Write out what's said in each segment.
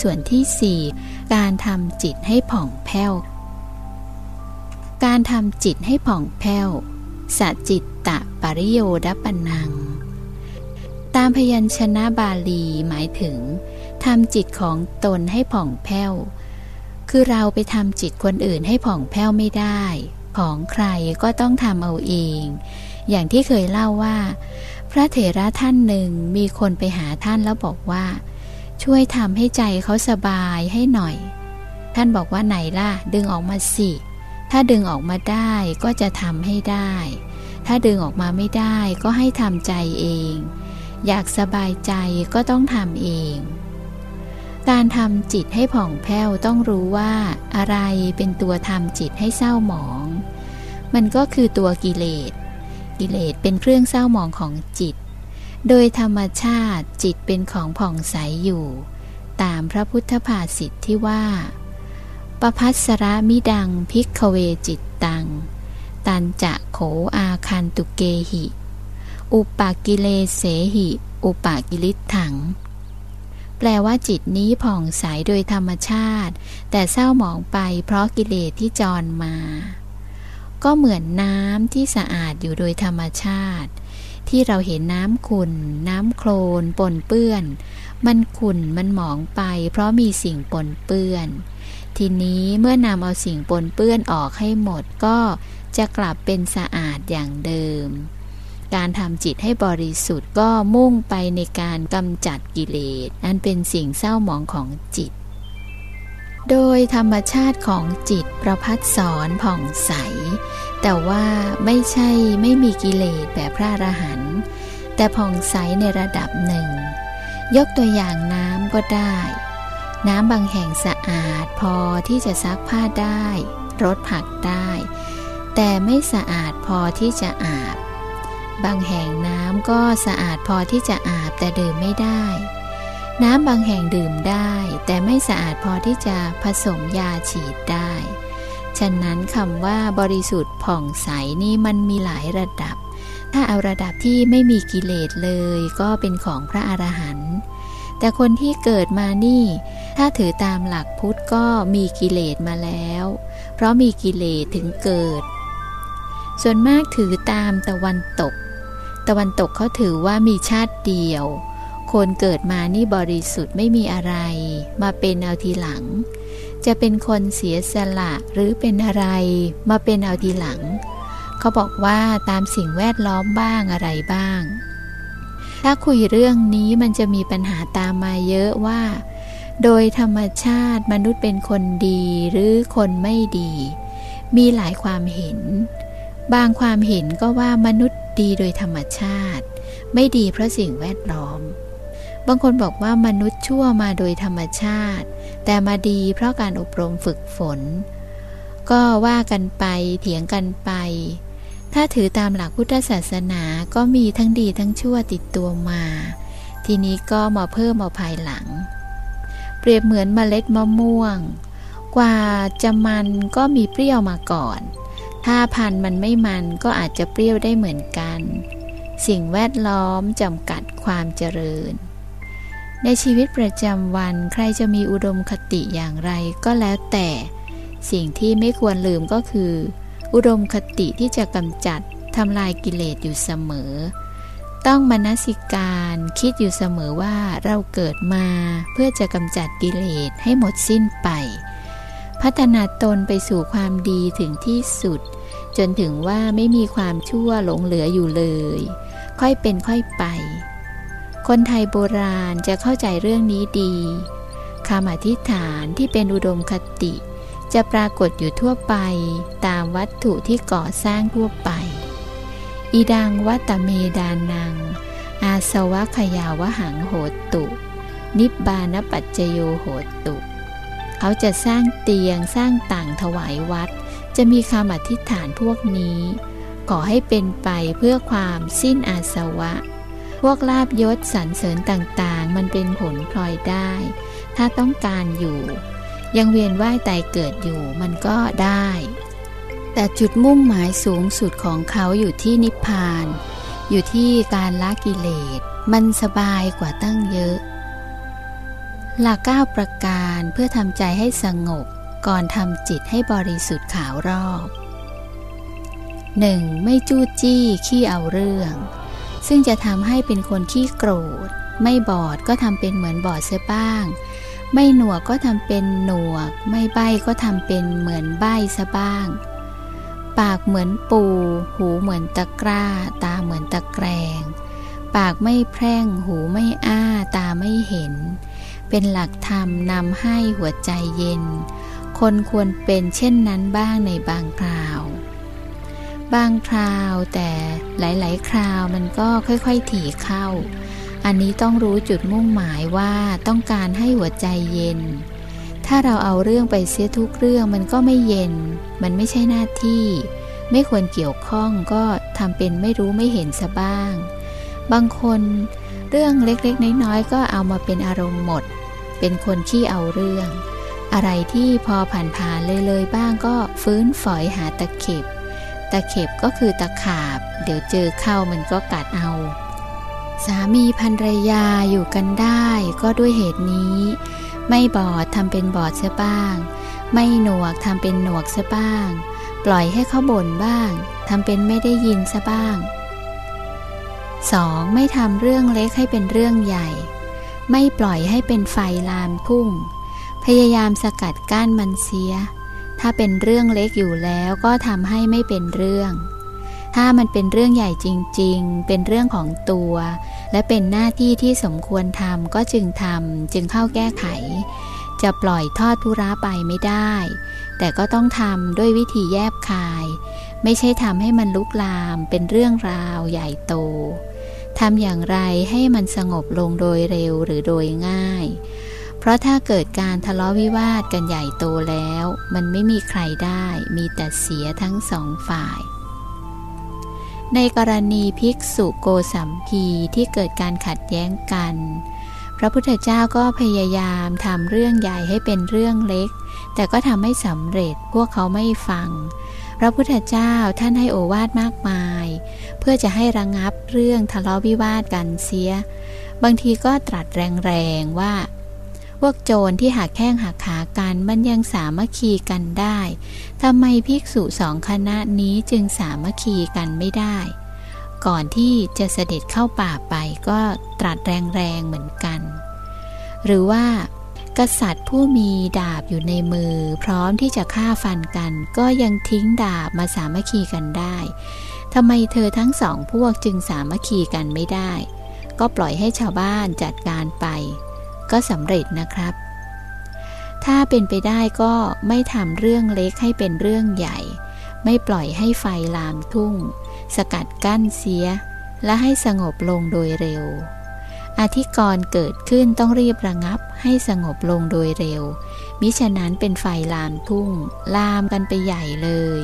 ส่วนที่สี่การทำจิตให้ผ่องแผ้ว การทำจิตให้ผ่องแผ้วสัจิตตะปริโยดปนัง ตามพยัญชนะบาลีหมายถึงทำจิตของตนให้ผ่องแผ้ว คือเราไปทำจิตคนอื่นให้ผ่องแผ้วไม่ได้ ของใครก็ต้องทำเอาเอง อย่างที่เคยเล่าว่า พระเถระท่านหนึ่งมีคนไปหาท่านแล้วบอกว่า ช่วยทำให้ใจเขาสบายให้หน่อย ท่านบอกว่าไหนล่ะ ดึงออกมาสิ ถ้าดึงออกมาได้ก็จะทำให้ได้ ถ้าดึงออกมาไม่ได้ก็ให้ทำใจเอง อยากสบายใจก็ต้องทำเอง การทำจิตให้ผ่องแผ้วต้องรู้ว่าอะไรเป็นตัวทำจิตให้เศร้าหมอง มันก็คือตัวกิเลส กิเลสเป็นเครื่องเศร้าหมองของจิต โดยธรรมชาติจิตเป็นของผ่องใสอยู่ ตามพระพุทธภาษิตที่ว่าปพัสระมิดังพิกเวจิตตัง ตันจะโขอาคันตุเกหิ อุปากิเลเสหิ อุปากิลิถัง แปลว่าจิตนี้ผ่องใสโดยธรรมชาติ แต่เศร้าหมองไปเพราะกิเลสที่จรมา ก็เหมือนน้ำที่สะอาดอยู่โดยธรรมชาติ ที่เราเห็นน้ำขุ่น น้ำโคลนปนเปื้อน มันขุ่นมันหมองไป เพราะมีสิ่งปนเปื้อน ทีนี้เมื่อนำเอาสิ่งปนเปื้อนออกให้หมดก็จะกลับเป็นสะอาดอย่างเดิม การทำจิตให้บริสุทธิ์ก็มุ่งไปในการกำจัดกิเลสอันเป็นสิ่งเศร้าหมองของจิต โดยธรรมชาติของจิตประพัดสอนผ่องใส แต่ว่าไม่ใช่ไม่มีกิเลสแบบพระอรหันต์แต่ผ่องใสในระดับหนึ่ง ยกตัวอย่างน้ำก็ได้ น้ำบางแห่งสะอาดพอที่จะซักผ้าได้รดผักได้ แต่ไม่สะอาดพอที่จะอาบ บางแห่งน้ำก็สะอาดพอที่จะอาบแต่ดื่มไม่ได้ น้ำบางแห่งดื่มได้ แต่ไม่สะอาดพอที่จะผสมยาฉีดได้ ฉะนั้นคำว่าบริสุทธิ์ผ่องใสนี่มันมีหลายระดับ ถ้าเอาระดับที่ไม่มีกิเลสเลยก็เป็นของพระอรหันต์แต่คนที่เกิดมานี่ ถ้าถือตามหลักพุทธก็มีกิเลสมาแล้ว เพราะมีกิเลสถึงเกิด ส่วนมากถือตามตะวันตก ตะวันตกเขาถือว่ามีชาติเดียว คนเกิดมานี่บริสุทธิ์ไม่มีอะไร มาเป็นเอาทีหลัง จะเป็นคนเสียสละหรือเป็นอะไรมาเป็นเอาทีหลัง เขาบอกว่าตามสิ่งแวดล้อมบ้างอะไรบ้าง ถ้าคุยเรื่องนี้มันจะมีปัญหาตามมาเยอะว่า โดยธรรมชาติมนุษย์เป็นคนดีหรือคนไม่ดี มีหลายความเห็น บางความเห็นก็ว่ามนุษย์ดีโดยธรรมชาติ ไม่ดีเพราะสิ่งแวดล้อม บางคนบอกว่ามนุษย์ชั่วมาโดยธรรมชาติ แต่มาดีเพราะการอบรมฝึกฝน ก็ว่ากันไปเถียงกันไป ถ้าถือตามหลักพุทธศาสนาก็มีทั้งดีทั้งชั่วติดตัวมา ทีนี้ก็มาเพิ่มมาภายหลัง เปรียบเหมือนเมล็ดมะม่วง กว่าจะมันก็มีเปรี้ยวมาก่อน ถ้าพันมันไม่มันก็อาจจะเปรี้ยวได้เหมือนกัน สิ่งแวดล้อมจำกัดความเจริญ ในชีวิตประจำวันใครจะมีอุดมคติอย่างไรก็แล้วแต่ สิ่งที่ไม่ควรลืมก็คือ อุดมคติที่จะกำจัดทำลายกิเลสอยู่เสมอ ต้องมนสิการคิดอยู่เสมอว่าเราเกิดมาเพื่อจะกำจัดกิเลสให้หมดสิ้นไป พัฒนาตนไปสู่ความดีถึงที่สุด จนถึงว่าไม่มีความชั่วหลงเหลืออยู่เลย ค่อยเป็นค่อยไป คนไทยโบราณจะเข้าใจเรื่องนี้ดีคำอธิษฐานที่เป็นอุดมคติ จะปรากฏอยู่ทั่วไปตามวัตถุที่ก่อสร้างทั่วไป อีดังวัตเมดานัง อาสวะขยาวหังโหตุ นิบบานปัจจโยโหตุ เขาจะสร้างเตียงสร้างต่างถวายวัด จะมีคำอธิษฐานพวกนี้ ขอให้เป็นไปเพื่อความสิ้นอาสวะ วกลาบยศสรรเสริญต่างๆ มันเป็นผลพลอยได้ ถ้าต้องการอยู่ ยังเวียนว่ายตายเกิดอยู่มันก็ได้ แต่จุดมุ่งหมายสูงสุดของเขาอยู่ที่นิพพาน อยู่ที่การละกิเลส มันสบายกว่าตั้งเยอะ หลัก9ประการเพื่อทำใจให้สงบก่อนทำจิตให้บริสุทธิ์ขาวรอบ 1. ไม่จู้จี้ขี้เอาเรื่อง ซึ่งจะทำให้เป็นคนขี้โกรธ ไม่บอดก็ทำเป็นเหมือนบอดเสียบ้าง ไม่หนวกก็ทำเป็นหนวก ไม่ใบ้ก็ทำเป็นเหมือนใบ้ซะบ้าง ปากเหมือนปู หูเหมือนตะกร้า ตาเหมือนตะแกรง ปากไม่แพร่ง หูไม่อ้า ตาไม่เห็น เป็นหลักธรรมนำให้หัวใจเย็น คนควรเป็นเช่นนั้นบ้างในบางคราว บางคราวแต่หลาย ๆ คราวมันก็ค่อย ๆ ถี่เข้า อันนี้ต้องรู้จุดมุ่งหมายว่าต้องการให้หัวใจเย็น ถ้าเราเอาเรื่องไปเสียทุกเรื่องมันก็ไม่เย็น มันไม่ใช่หน้าที่ ไม่ควรเกี่ยวข้องก็ทำเป็นไม่รู้ไม่เห็นซะบ้าง บางคนเรื่องเล็กๆ น้อยๆ ก็เอามาเป็นอารมณ์หมด เป็นคนขี้เอาเรื่อง อะไรที่พอผ่านๆเลยๆบ้างก็ฟื้นฝอยหาตะเข็บ ตะเข็บก็คือตะขาบ เดี๋ยวเจอเข้ามันก็กัดเอา สามีภรรยาอยู่กันได้ก็ด้วยเหตุนี้ ไม่บอดทำเป็นบอดเสียบ้าง ไม่หนวกทำเป็นหนวกเสียบ้าง ปล่อยให้เขาบ่นบ้างทำเป็นไม่ได้ยินซะบ้าง 2. ไม่ทำเรื่องเล็กให้เป็นเรื่องใหญ่ ไม่ปล่อยให้เป็นไฟลามพุ่ง พยายามสกัดกั้นมันเสีย ถ้าเป็นเรื่องเล็กอยู่แล้วก็ทำให้ไม่เป็นเรื่อง ถ้ามันเป็นเรื่องใหญ่จริงๆ เป็นเรื่องของตัว และเป็นหน้าที่ที่สมควรทำก็จึงทำจึงเข้าแก้ไข จะปล่อยทอดทุระไปไม่ได้ แต่ก็ต้องทำด้วยวิธีแยบคาย ไม่ใช่ทำให้มันลุกลามเป็นเรื่องราวใหญ่โตทำอย่างไรให้มันสงบลงโดยเร็วหรือโดยง่าย เพราะถ้าเกิดการทะเลาะวิวาทกันใหญ่โตแล้ว มันไม่มีใครได้มีแต่เสียทั้งสองฝ่าย ในกรณีภิกษุโกสัมพีที่เกิดการขัดแย้งกัน พระพุทธเจ้าก็พยายามทำเรื่องใหญ่ให้เป็นเรื่องเล็ก แต่ก็ทำไม่สำเร็จพวกเขาไม่ฟัง พระพุทธเจ้าท่านให้โอวาทมากมาย เพื่อจะให้ระงงับเรื่องทะเลาะวิวาทกันเสีย บางทีก็ตรัสแรงๆว่า พวกโจรที่หักแข้งหักขากันมันยังสามัคคีกันได้ทำไมภิกษุสองคณะนี้จึงสามัคคีกันไม่ได้ ก่อนที่จะเสด็จเข้าป่าไปก็ตรัสแรงๆเหมือนกัน หรือว่ากษัตริย์ผู้มีดาบอยู่ในมือ พร้อมที่จะฆ่าฟันกัน ก็ยังทิ้งดาบมาสามัคคีกันได้ทำไมเธอทั้งสองพวกจึงสามัคคีกันไม่ได้ ก็ปล่อยให้ชาวบ้านจัดการไป ก็สำเร็จนะครับ ถ้าเป็นไปได้ก็ไม่ทำเรื่องเล็กให้เป็นเรื่องใหญ่ ไม่ปล่อยให้ไฟลามทุ่ง สกัดกั้นเสีย และให้สงบลงโดยเร็ว อธิกรณ์เกิดขึ้นต้องรีบระงับให้สงบลงโดยเร็ว มิฉะนั้นเป็นไฟลามทุ่ง ลามกันไปใหญ่เลย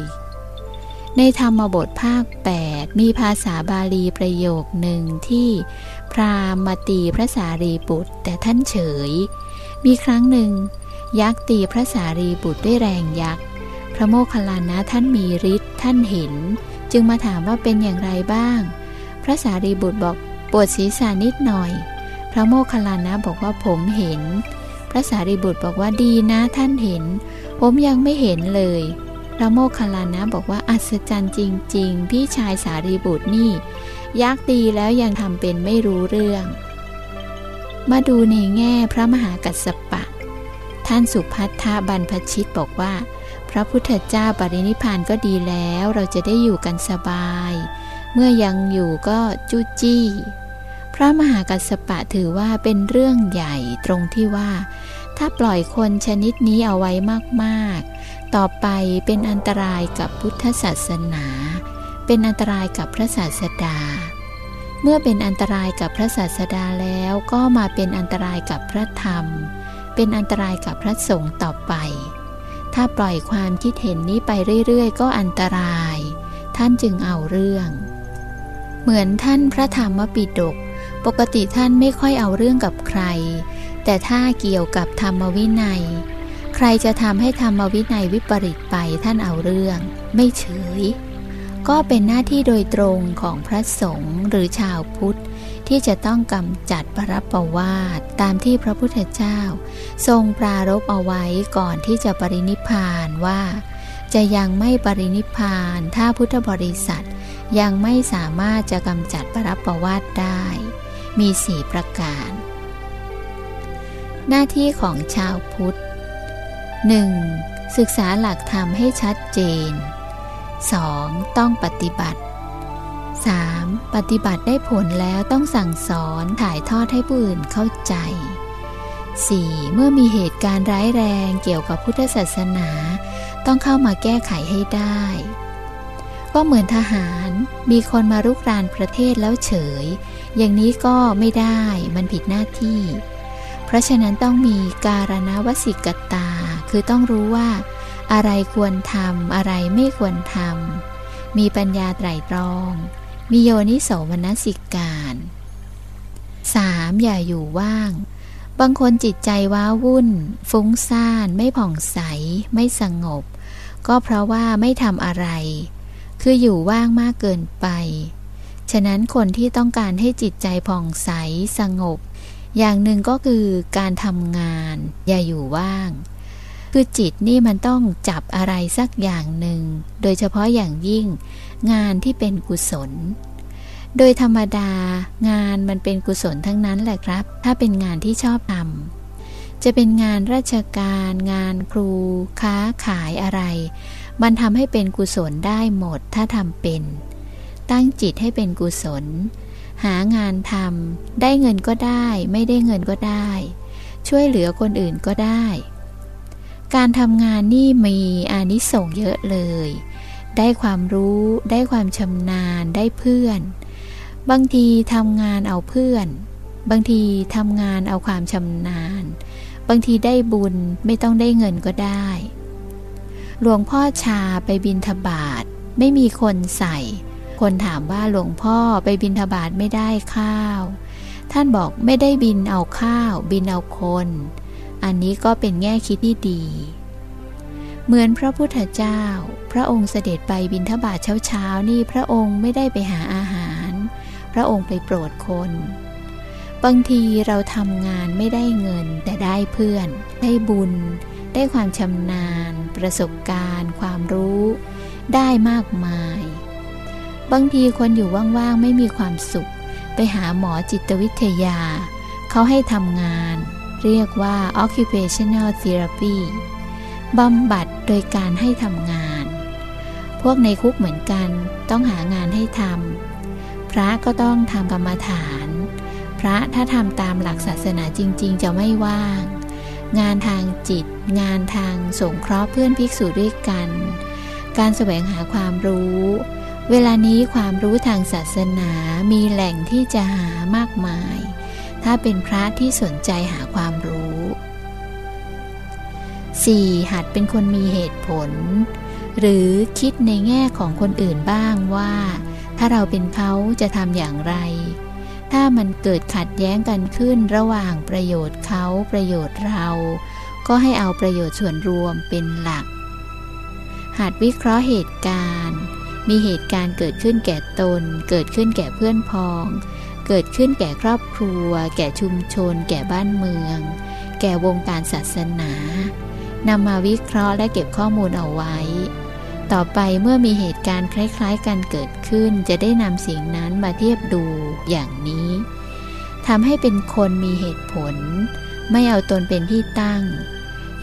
ในธรรมบทภาค 8 มีภาษาบาลีประโยคหนึ่งที่ พราหมณ์มาตีพระสารีบุตรแต่ท่านเฉย มีครั้งหนึ่ง ยักษ์ตีพระสารีบุตรด้วยแรงยักษ์ พระโมคคัลลานะท่านมีฤทธิ์ท่านเห็น จึงมาถามว่าเป็นอย่างไรบ้าง พระสารีบุตรบอกปวดศีรษะนิดหน่อย พระโมคคัลลานะบอกว่าผมเห็น พระสารีบุตรบอกว่าดีนะท่านเห็น ผมยังไม่เห็นเลย พระโมคคัลลานะบอกว่าอัศจรรย์จริง ๆ พี่ชายสารีบุตรนี่ ยักษ์ตีแล้วยังทำเป็นไม่รู้เรื่อง มาดูในแง่พระมหากัสสปะ ท่านสุพัทธบรรพชิตบอกว่า พระพุทธเจ้าปรินิพพานก็ดีแล้วเราจะได้อยู่กันสบาย เมื่อยังอยู่ก็จู้จี้ พระมหากัสสปะถือว่าเป็นเรื่องใหญ่ตรงที่ว่า ถ้าปล่อยคนชนิดนี้เอาไว้มากๆ ต่อไปเป็นอันตรายกับพุทธศาสนา เป็นอันตรายกับพระศาสดา เมื่อเป็นอันตรายกับพระศาสดาแล้วก็มาเป็นอันตรายกับพระธรรม เป็นอันตรายกับพระสงฆ์ต่อไป ถ้าปล่อยความคิดเห็นนี้ไปเรื่อยๆ ก็อันตราย ท่านจึงเอาเรื่อง เหมือนท่านพระธรรมปิฎกปกติท่านไม่ค่อยเอาเรื่องกับใคร แต่ถ้าเกี่ยวกับธรรมวินัย ใครจะทำให้ธรรมวินัยวิปริตไปท่านเอาเรื่อง ไม่เฉย ก็เป็นหน้าที่โดยตรงของพระสงฆ์หรือชาวพุทธ ที่จะต้องกำจัดปรับประวาตตามที่พระพุทธเจ้า ทรงปรารบเอาไว้ก่อนที่จะปรินิพานว่า จะยังไม่ปรินิพานถ้าพุทธบริษัท ยังไม่สามารถจะกำจัดปรับประวาตได้ มีสี่ประการ หน้าที่ของชาวพุทธ 1. ศึกษาหลักธรรมให้ชัดเจน 2. ต้องปฏิบัติ 3. ปฏิบัติได้ผลแล้วต้องสั่งสอนถ่ายทอดให้ผู้อื่นเข้าใจ 4. เมื่อมีเหตุการณ์ร้ายแรงเกี่ยวกับพุทธศาสนา ต้องเข้ามาแก้ไขให้ได้ ก็เหมือนทหารมีคนมารุกรานประเทศแล้วเฉย อย่างนี้ก็ไม่ได้มันผิดหน้าที่ เพราะฉะนั้นต้องมีการณวสิกตา คือต้องรู้ว่า อะไรควรทำอะไรไม่ควรทำมีปัญญาไตรตรอง มีโยนิโสมนสิการ 3. อย่าอยู่ว่าง บางคนจิตใจว้าวุ่น ฟุ้งซ่าน ไม่ผ่องใส ไม่สงบ ก็เพราะว่าไม่ทำอะไร คืออยู่ว่างมากเกินไป ฉะนั้นคนที่ต้องการให้จิตใจผ่องใสสงบ อย่างหนึ่งก็คือการทำงาน อย่าอยู่ว่าง คือจิตนี่มันต้องจับอะไรสักอย่างหนึ่ง โดยเฉพาะอย่างยิ่ง งานที่เป็นกุศล โดยธรรมดางานมันเป็นกุศลทั้งนั้นแหละครับ ถ้าเป็นงานที่ชอบทำจะเป็นงานราชการ งานครู ค้าขายอะไร มันทำให้เป็นกุศลได้หมดถ้าทำเป็น ตั้งจิตให้เป็นกุศล หางานทำได้เงินก็ได้ ไม่ได้เงินก็ได้ ช่วยเหลือคนอื่นก็ได้ การทำงานนี่มีอานิสงส์เยอะเลย ได้ความรู้ ได้ความชำนาญ ได้เพื่อน บางทีทำงานเอาเพื่อน บางทีทำงานเอาความชำนาญ บางทีได้บุญไม่ต้องได้เงินก็ได้ หลวงพ่อชาไปบินทบาทไม่มีคนใส่ คนถามว่าหลวงพ่อไปบินทบาทไม่ได้ข้าว ท่านบอกไม่ได้บินเอาข้าว บินเอาคน อันนี้ก็เป็นแง่คิดที่ดี เหมือนพระพุทธเจ้า พระองค์เสด็จไปบินทบาทเช้าๆนี่พระองค์ไม่ได้ไปหาอาหาร พระองค์ไปโปรดคน บางทีเราทำงานไม่ได้เงินแต่ได้เพื่อน ได้บุญ ได้ความชำนาญ ประสบการณ์ ความรู้ ได้มากมาย บางทีคนอยู่ว่างๆไม่มีความสุข ไปหาหมอจิตวิทยา เขาให้ทำงาน เรียกว่า occupational therapy บำบัดโดยการให้ทำงาน พวกในคุกเหมือนกันต้องหางานให้ทำ พระก็ต้องทำกรรมฐาน พระถ้าทำตามหลักศาสนาจริง ๆ จะไม่ว่าง งานทางจิต งานทางสงเคราะห์เพื่อนภิกษุด้วยกัน การแสวงหาความรู้ เวลานี้ความรู้ทางศาสนามีแหล่งที่จะหามากมาย ถ้าเป็นพระที่สนใจหาความรู้ 4. หัดเป็นคนมีเหตุผล หรือคิดในแง่ของคนอื่นบ้างว่า ถ้าเราเป็นเขาจะทำอย่างไร ถ้ามันเกิดขัดแย้งกันขึ้นระหว่างประโยชน์เขาประโยชน์เรา ก็ให้เอาประโยชน์ส่วนรวมเป็นหลัก หัดวิเคราะห์เหตุการณ์ มีเหตุการณ์เกิดขึ้นแก่ตน เกิดขึ้นแก่เพื่อนพ้อง เกิดขึ้นแก่ครอบครัว แก่ชุมชน แก่บ้านเมือง แก่วงการศาสนานำมาวิเคราะห์และเก็บข้อมูลเอาไว้ ต่อไปเมื่อมีเหตุการณ์คล้าย ๆ กันเกิดขึ้น จะได้นำสิ่งนั้นมาเทียบดูอย่างนี้ทำให้เป็นคนมีเหตุผล ไม่เอาตนเป็นที่ตั้ง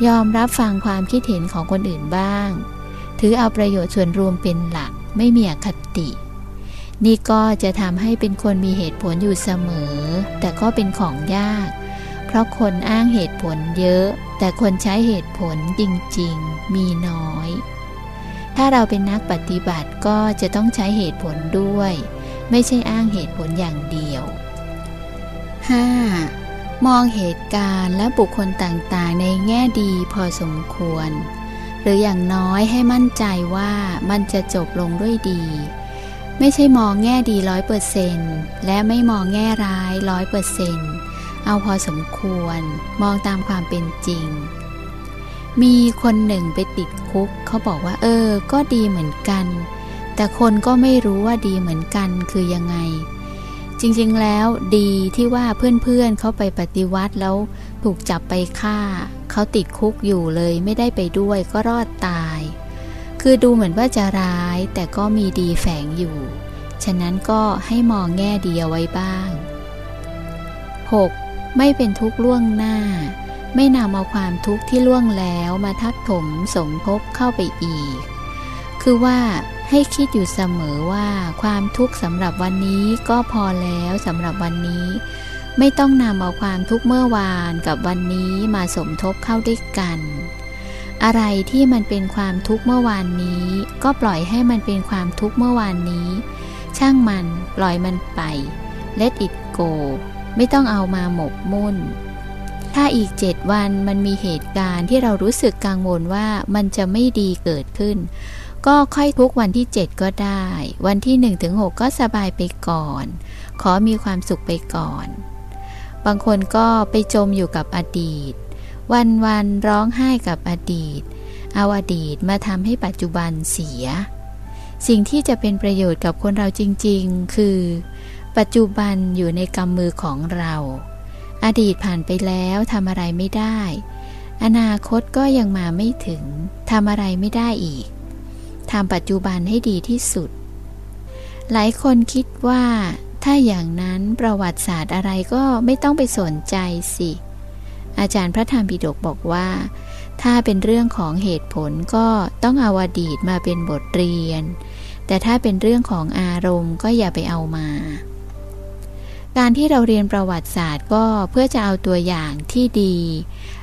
ยอมรับฟังความคิดเห็นของคนอื่นบ้าง ถือเอาประโยชน์ส่วนรวมเป็นหลักไม่มีอคติ นี่ก็จะทำให้เป็นคนมีเหตุผลอยู่เสมอ แต่ก็เป็นของยาก เพราะคนอ้างเหตุผลเยอะ แต่คนใช้เหตุผลจริงๆ มีน้อย ถ้าเราเป็นนักปฏิบัติก็จะต้องใช้เหตุผลด้วย ไม่ใช่อ้างเหตุผลอย่างเดียว 5. มองเหตุการณ์และบุคคลต่างๆ ในแง่ดีพอสมควร หรืออย่างน้อยให้มั่นใจว่ามันจะจบลงด้วยดี ไม่ใช่มองแง่ดีร้อยเปอร์เซนและไม่มองแง่ร้ายร้อยเปอร์เซนต์เอาพอสมควรมองตามความเป็นจริง มีคนหนึ่งไปติดคุก เขาบอกว่า เออ ก็ดีเหมือนกัน แต่คนก็ไม่รู้ว่าดีเหมือนกันคือยังไง จริงๆแล้วดีที่ว่าเพื่อนๆเขาไปปฏิวัติแล้วถูกจับไปฆ่า เขาติดคุกอยู่เลยไม่ได้ไปด้วยก็รอดตาย คือดูเหมือนว่าจะร้ายแต่ก็มีดีแฝงอยู่ ฉะนั้นก็ให้มองแง่ดีเอาไว้บ้าง 6. ไม่เป็นทุกข์ล่วงหน้า ไม่นำเอาความทุกข์ที่ล่วงแล้วมาทับถมสมทบเข้าไปอีก คือว่าให้คิดอยู่เสมอว่าความทุกข์สำหรับวันนี้ก็พอแล้วสำหรับวันนี้ ไม่ต้องนำเอาความทุกข์เมื่อวานกับวันนี้มาสมทบเข้าด้วยกัน อะไรที่มันเป็นความทุกข์เมื่อวานนี้ ก็ปล่อยให้มันเป็นความทุกข์เมื่อวานนี้ ช่างมันปล่อยมันไป let it go ไม่ต้องเอามาหมกมุ่น ถ้าอีกเจ็ดวันมันมีเหตุการณ์ที่เรารู้สึกกังวลว่ามันจะไม่ดีเกิดขึ้น ก็ค่อยทุกวันที่ 7 ก็ได้ วันที่1ถึง6ก็สบายไปก่อน ขอมีความสุขไปก่อน บางคนก็ไปจมอยู่กับอดีต วันวันร้องไห้กับอดีต เอาอดีตมาทำให้ปัจจุบันเสีย สิ่งที่จะเป็นประโยชน์กับคนเราจริง ๆ คือ ปัจจุบันอยู่ในกำมือของเรา อดีตผ่านไปแล้วทำอะไรไม่ได้ อนาคตก็ยังมาไม่ถึงทำอะไรไม่ได้อีกทำปัจจุบันให้ดีที่สุด หลายคนคิดว่า ถ้าอย่างนั้นประวัติศาสตร์อะไรก็ไม่ต้องไปสนใจสิ อาจารย์พระธรรมปิฎกบอกว่า ถ้าเป็นเรื่องของเหตุผลก็ต้องเอาอดีตมาเป็นบทเรียน แต่ถ้าเป็นเรื่องของอารมณ์ก็อย่าไปเอามา การที่เราเรียนประวัติศาสตร์ก็เพื่อจะเอาตัวอย่างที่ดี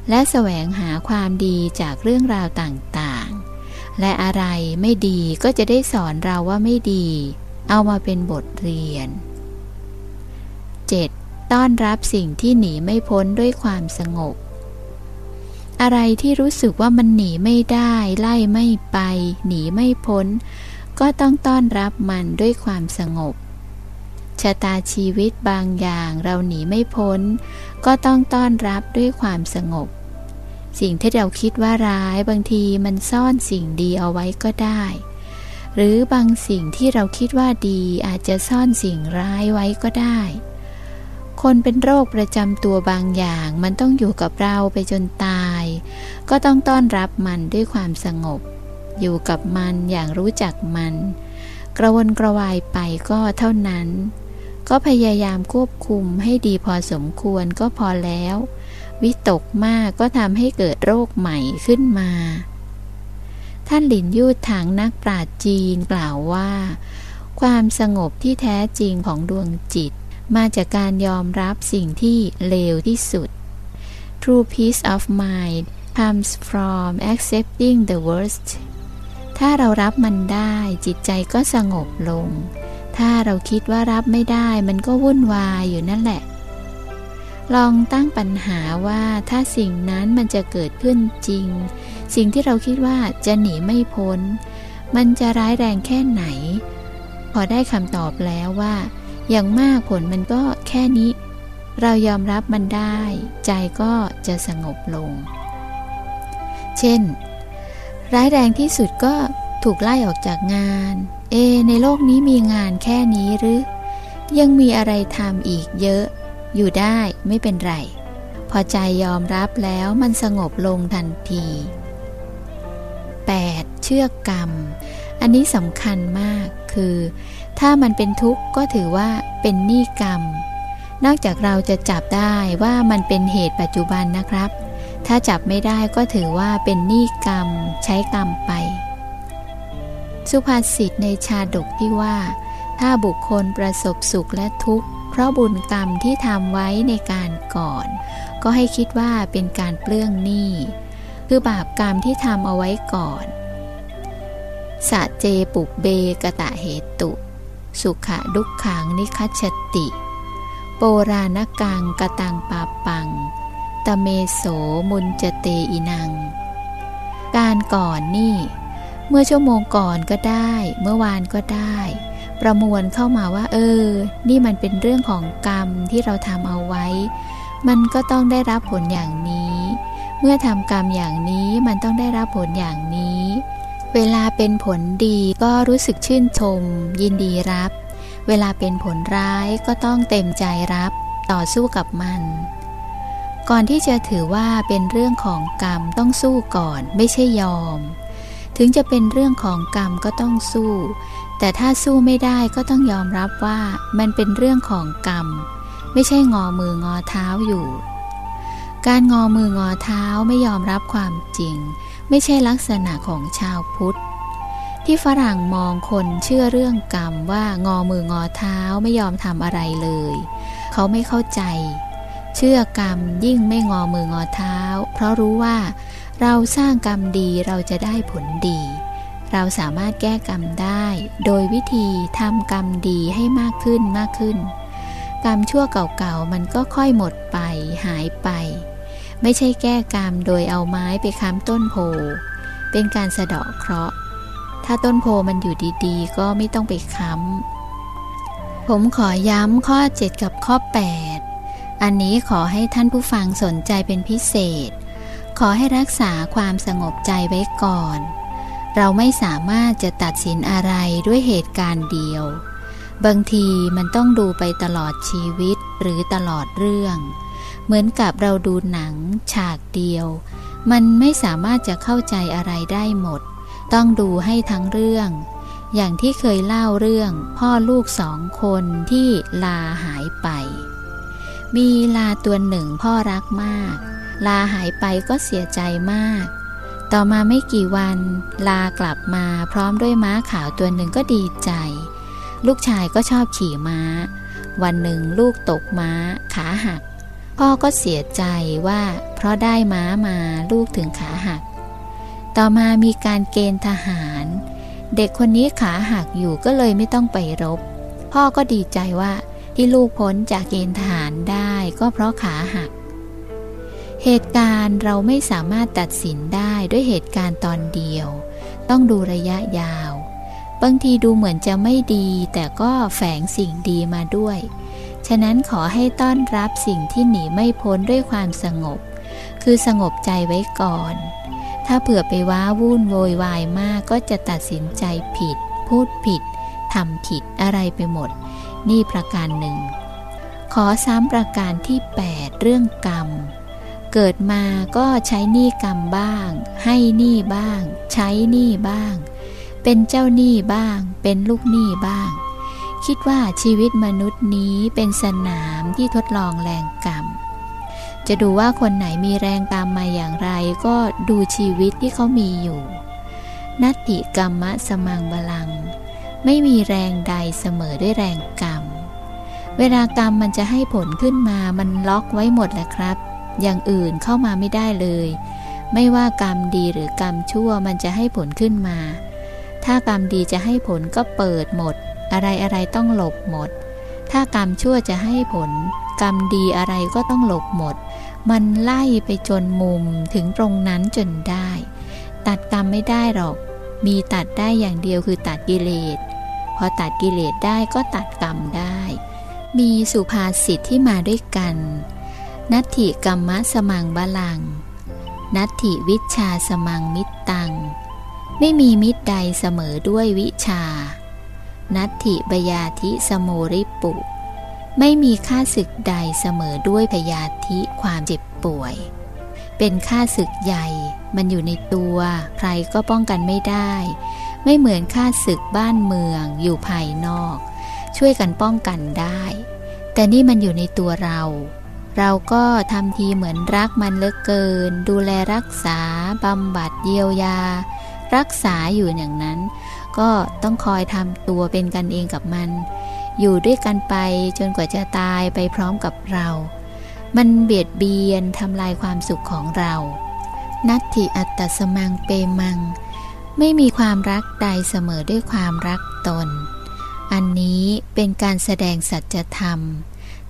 และแสวงหาความดีจากเรื่องราวต่างๆ และอะไรไม่ดีก็จะได้สอนเราว่าไม่ดี เอามาเป็นบทเรียน 7. ต้อนรับสิ่งที่หนีไม่พ้นด้วยความสงบ อะไรที่รู้สึกว่ามันหนีไม่ได้ ไล่ไม่ไป หนีไม่พ้น ก็ต้องต้อนรับมันด้วยความสงบชะตาชีวิตบางอย่างเราหนีไม่พ้น ก็ต้องต้อนรับด้วยความสงบ สิ่งที่เราคิดว่าร้ายบางทีมันซ่อนสิ่งดีเอาไว้ก็ได้ หรือบางสิ่งที่เราคิดว่าดีอาจจะซ่อนสิ่งร้ายไว้ก็ได้ คนเป็นโรคประจำตัวบางอย่าง มันต้องอยู่กับเราไปจนตาย ก็ต้องต้อนรับมันด้วยความสงบ อยู่กับมันอย่างรู้จักมัน กระวนกระวายไปก็เท่านั้น ก็พยายามควบคุมให้ดีพอสมควรก็พอแล้ว วิตกมากก็ทำให้เกิดโรคใหม่ขึ้นมา ท่านหลินยูดถังนักปราชญ์จีนกล่าวว่า ความสงบที่แท้จริงของดวงจิต มาจากการยอมรับสิ่งที่เลวที่สุด True peace of mind comes from accepting the worst ถ้าเรารับมันได้จิตใจก็สงบลง ถ้าเราคิดว่ารับไม่ได้มันก็วุ่นวายอยู่นั่นแหละ ลองตั้งปัญหาว่าถ้าสิ่งนั้นมันจะเกิดขึ้นจริง สิ่งที่เราคิดว่าจะหนีไม่พ้น มันจะร้ายแรงแค่ไหน พอได้คำตอบแล้วว่า อย่างมากผลมันก็แค่นี้ เรายอมรับมันได้ ใจก็จะสงบลง เช่น ร้ายแรงที่สุดก็ถูกไล่ออกจากงาน เอ ในโลกนี้มีงานแค่นี้หรือ ยังมีอะไรทำอีกเยอะ อยู่ได้ไม่เป็นไร พอใจยอมรับแล้วมันสงบลงทันที 8. เชื่อกรรม อันนี้สำคัญมากคือ ถ้ามันเป็นทุกข์ก็ถือว่าเป็นหนี้กรรม นอกจากเราจะจับได้ว่ามันเป็นเหตุปัจจุบันนะครับ ถ้าจับไม่ได้ก็ถือว่าเป็นหนี้กรรม ใช้กรรมไป สุภาษิตในชาดกที่ว่า ถ้าบุคคลประสบสุขและทุกข์ เพราะบุญกรรมที่ทำไว้ในการก่อน ก็ให้คิดว่าเป็นการเปลื้องหนี้คือบาปกรรมที่ทำเอาไว้ก่อน สะเจปุกเบกะตะเหตุ สุขะดุขขังนิคัชติ โปราณกังกะตังปาปังตะเมโสมุนจเตอินัง การก่อนนี่ เมื่อชั่วโมงก่อนก็ได้ เมื่อวานก็ได้ ประมวลเข้ามาว่า เออ นี่มันเป็นเรื่องของกรรมที่เราทำเอาไว้ มันก็ต้องได้รับผลอย่างนี้ เมื่อทำกรรมอย่างนี้มันต้องได้รับผลอย่างนี้ เวลาเป็นผลดีก็รู้สึกชื่นชม ยินดีรับ เวลาเป็นผลร้ายก็ต้องเต็มใจรับ ต่อสู้กับมัน ก่อนที่จะถือว่าเป็นเรื่องของกรรมต้องสู้ก่อนไม่ใช่ยอม ถึงจะเป็นเรื่องของกรรมก็ต้องสู้ แต่ถ้าสู้ไม่ได้ก็ต้องยอมรับว่ามันเป็นเรื่องของกรรม ไม่ใช่งอมืองอเท้าอยู่ การงอมืองอเท้าไม่ยอมรับความจริง ไม่ใช่ลักษณะของชาวพุทธ ที่ฝรั่งมองคนเชื่อเรื่องกรรมว่างอมืองอเท้าไม่ยอมทำอะไรเลย เขาไม่เข้าใจ เชื่อกรรมยิ่งไม่งอมืองอเท้า เพราะรู้ว่าเราสร้างกรรมดีเราจะได้ผลดี เราสามารถแก้กรรมได้ โดยวิธีทำกรรมดีให้มากขึ้นมากขึ้น กรรมชั่วเก่าๆมันก็ค่อยหมดไปหายไป ไม่ใช่แก้กรรมโดยเอาไม้ไปค้ำต้นโพ เป็นการสะเดาะเคราะห์ ถ้าต้นโพมันอยู่ดีๆ ก็ไม่ต้องไปค้ำ ผมขอย้ำข้อ 7 กับข้อ 8 อันนี้ขอให้ท่านผู้ฟังสนใจเป็นพิเศษ ขอให้รักษาความสงบใจไว้ก่อน เราไม่สามารถจะตัดสินอะไรด้วยเหตุการณ์เดียว บางทีมันต้องดูไปตลอดชีวิตหรือตลอดเรื่อง เหมือนกับเราดูหนัง ฉากเดียว มันไม่สามารถจะเข้าใจอะไรได้หมด ต้องดูให้ทั้งเรื่อง อย่างที่เคยเล่าเรื่องพ่อลูกสองคนที่ลาหายไป มีลาตัวหนึ่งพ่อรักมาก ลาหายไปก็เสียใจมาก ต่อมาไม่กี่วัน ลากลับมาพร้อมด้วยม้าขาวตัวหนึ่งก็ดีใจ ลูกชายก็ชอบขี่ม้า วันหนึ่งลูกตกม้าขาหัก พ่อก็เสียใจว่าเพราะได้ม้ามาลูกถึงขาหัก ต่อมามีการเกณฑ์ทหาร เด็กคนนี้ขาหักอยู่ก็เลยไม่ต้องไปรบ พ่อก็ดีใจว่าที่ลูกพ้นจากเกณฑ์ทหารได้ก็เพราะขาหัก เหตุการณ์เราไม่สามารถตัดสินได้ด้วยเหตุการณ์ตอนเดียว ต้องดูระยะยาว บางทีดูเหมือนจะไม่ดี แต่ก็แฝงสิ่งดีมาด้วย ฉะนั้นขอให้ต้อนรับสิ่งที่หนีไม่พ้นด้วยความสงบ คือสงบใจไว้ก่อน ถ้าเผื่อไปว้าวุ่นโวยวายมากก็จะตัดสินใจผิด พูดผิดทำผิดอะไรไปหมด นี่ประการหนึ่ง ขอซ้ำประการที่ 8 เรื่องกรรม เกิดมาก็ใช้หนี้กรรมบ้าง ให้หนี้บ้าง ใช้หนี้บ้าง เป็นเจ้าหนี้บ้าง เป็นลูกหนี้บ้าง คิดว่าชีวิตมนุษย์นี้เป็นสนามที่ทดลองแรงกรรม จะดูว่าคนไหนมีแรงตามมาอย่างไร ก็ดูชีวิตที่เขามีอยู่ นัตติกรรมะสมังบาลัง ไม่มีแรงใดเสมอด้วยแรงกรรม เวลากรรมมันจะให้ผลขึ้นมามันล็อกไว้หมดแหละครับ อย่างอื่นเข้ามาไม่ได้เลย ไม่ว่ากรรมดีหรือกรรมชั่วมันจะให้ผลขึ้นมา ถ้ากรรมดีจะให้ผลก็เปิดหมด อะไรอะไรต้องหลบหมด ถ้ากรรมชั่วจะให้ผล กรรมดีอะไรก็ต้องหลบหมด มันไล่ไปจนมุมถึงตรงนั้นจนได้ ตัดกรรมไม่ได้หรอก มีตัดได้อย่างเดียวคือตัดกิเลส พอตัดกิเลสได้ก็ตัดกรรมได้ มีสุภาษิตที่มาด้วยกัน นัตถิกรรมะสมังบาลัง นัตถิวิชาสมังมิตตัง ไม่มีมิตรใดเสมอด้วยวิชา นัตถิบยาธิสโมริปุ ไม่มีค่าศึกใดเสมอด้วยพยาธิความเจ็บป่วย เป็นค่าศึกใหญ่ มันอยู่ในตัว ใครก็ป้องกันไม่ได้ ไม่เหมือนค่าศึกบ้านเมืองอยู่ภายนอก ช่วยกันป้องกันได้ แต่นี่มันอยู่ในตัวเรา เราก็ทำทีเหมือนรักมันเลิกเกิน ดูแลรักษาบำบัดเยียวยา รักษาอยู่อย่างนั้น ก็ต้องคอยทำตัวเป็นกันเองกับมัน อยู่ด้วยกันไปจนกว่าจะตายไปพร้อมกับเรา มันเบียดเบียนทำลายความสุขของเรา นัตถิอัตตสมังเปมัง ไม่มีความรักใดเสมอด้วยความรักตน อันนี้เป็นการแสดงสัจธรรม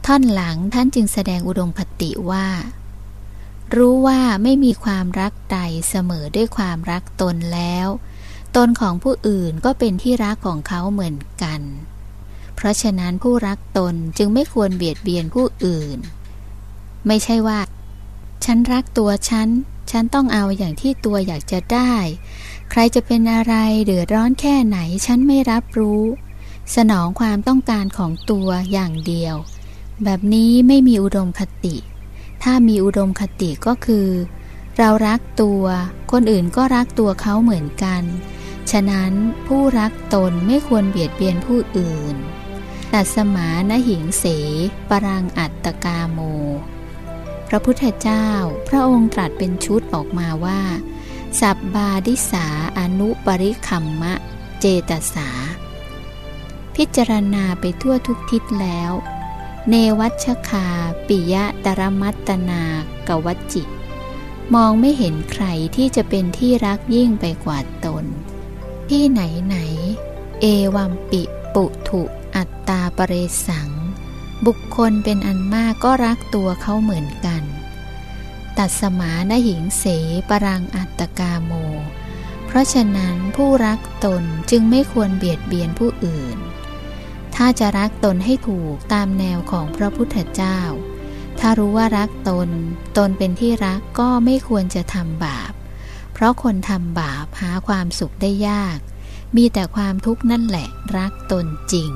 ท่อนหลังท่านจึงแสดงอุดมคติว่ารู้ว่าไม่มีความรักใดเสมอด้วยความรักตนแล้ว ตนของผู้อื่นก็เป็นที่รักของเขาเหมือนกัน เพราะฉะนั้นผู้รักตนจึงไม่ควรเบียดเบียนผู้อื่น ไม่ใช่ว่า ฉันรักตัวฉัน ฉันต้องเอาอย่างที่ตัวอยากจะได้ ใครจะเป็นอะไรเดือดร้อนแค่ไหนฉันไม่รับรู้ สนองความต้องการของตัวอย่างเดียว แบบนี้ไม่มีอุดมคติ ถ้ามีอุดมคติก็คือเรารักตัว คนอื่นก็รักตัวเขาเหมือนกัน ฉะนั้นผู้รักตนไม่ควรเบียดเบียนผู้อื่น ตัดสมานหิงเส ปรังอัตตกาโม พระพุทธเจ้าพระองค์ตรัสเป็นชุดออกมาว่า สับบาดิสาอนุปริคัมมะ เจตสา พิจารณาไปทั่วทุกทิศแล้ว เนวัชคาปิยะตรมัตตนากวัจจิมองไม่เห็นใครที่จะเป็นที่รักยิ่งไปกว่าตน ที่ไหนไหน เอวัมปิปุถุอัตตาปเรสัง บุคคลเป็นอันมากก็รักตัวเขาเหมือนกัน ตัดสมานหิงเสปรังอัตตกาโม เพราะฉะนั้นผู้รักตนจึงไม่ควรเบียดเบียนผู้อื่น ถ้าจะรักตนให้ถูกตามแนวของพระพุทธเจ้า ถ้ารู้ว่ารักตน ตนเป็นที่รักก็ไม่ควรจะทำบาป เพราะคนทำบาปหาความสุขได้ยาก มีแต่ความทุกข์นั่นแหละรักตนจริง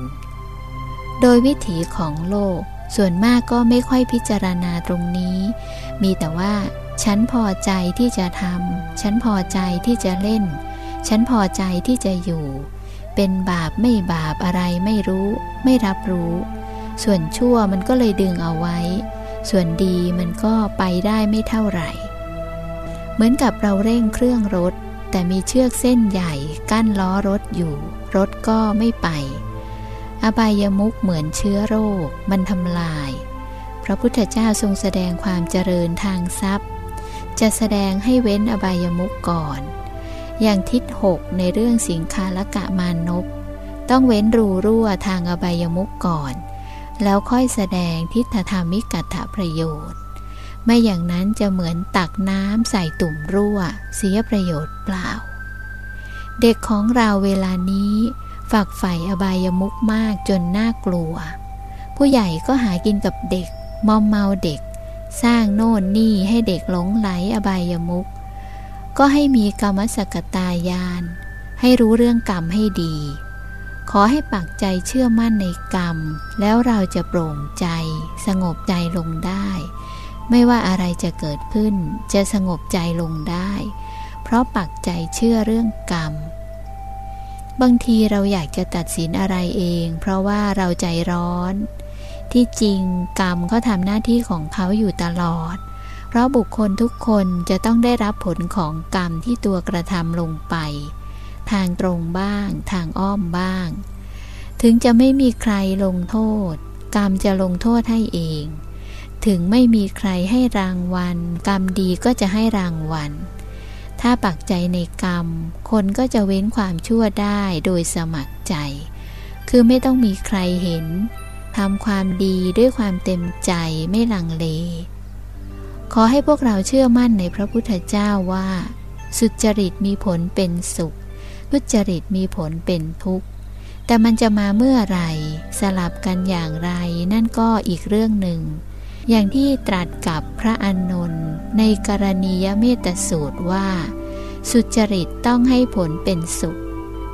โดยวิถีของโลกส่วนมากก็ไม่ค่อยพิจารณาตรงนี้ มีแต่ว่า ฉันพอใจที่จะทำฉันพอใจที่จะเล่น ฉันพอใจที่จะอยู่ เป็นบาปไม่บาปอะไรไม่รู้ ไม่รับรู้ ส่วนชั่วมันก็เลยดึงเอาไว้ ส่วนดีมันก็ไปได้ไม่เท่าไหร่ เหมือนกับเราเร่งเครื่องรถ แต่มีเชือกเส้นใหญ่กั้นล้อรถอยู่ รถก็ไม่ไป อบายมุกเหมือนเชื้อโรค มันทำลาย พระพุทธเจ้าทรงแสดงความเจริญทางทรัพย์ จะแสดงให้เว้นอบายมุกก่อน อย่างทิศหกในเรื่องสิงคาละกะมานพต้องเว้นรูรั่วทางอบายมุกก่อน แล้วค่อยแสดงทิฏฐธรรมิกัตถประโยชน์ ไม่อย่างนั้นจะเหมือนตักน้ำใส่ตุ่มรั่ว เสียประโยชน์เปล่า เด็กของเราเวลานี้ฝักใฝ่อบายมุกมากจนน่ากลัว ผู้ใหญ่ก็หากินกับเด็ก มอมเมาเด็ก สร้างโน่นนี่ให้เด็กหลงไหลอบายมุก ก็ให้มีกรรมสกตายาน ให้รู้เรื่องกรรมให้ดี ขอให้ปักใจเชื่อมั่นในกรรม แล้วเราจะโปร่งใจ สงบใจลงได้ ไม่ว่าอะไรจะเกิดขึ้น จะสงบใจลงได้ เพราะปักใจเชื่อเรื่องกรรม บางทีเราอยากจะตัดสินอะไรเอง เพราะว่าเราใจร้อน ที่จริงกรรมเขาทำหน้าที่ของเขาอยู่ตลอด เพราะบุคคลทุกคนจะต้องได้รับผลของกรรมที่ตัวกระทำลงไป ทางตรงบ้าง ทางอ้อมบ้าง ถึงจะไม่มีใครลงโทษ กรรมจะลงโทษให้เอง ถึงไม่มีใครให้รางวัล กรรมดีก็จะให้รางวัล ถ้าปักใจในกรรม คนก็จะเว้นความชั่วได้โดยสมัครใจ คือไม่ต้องมีใครเห็นทำความดีด้วยความเต็มใจไม่ลังเล ขอให้พวกเราเชื่อมั่นในพระพุทธเจ้าว่า สุจริตมีผลเป็นสุข ทุจริตมีผลเป็นทุกข์ แต่มันจะมาเมื่อไรสลับกันอย่างไรนั่นก็อีกเรื่องหนึ่ง อย่างที่ตรัสกับพระอานนท์ในกรณียเมตสูตรว่า สุจริตต้องให้ผลเป็นสุข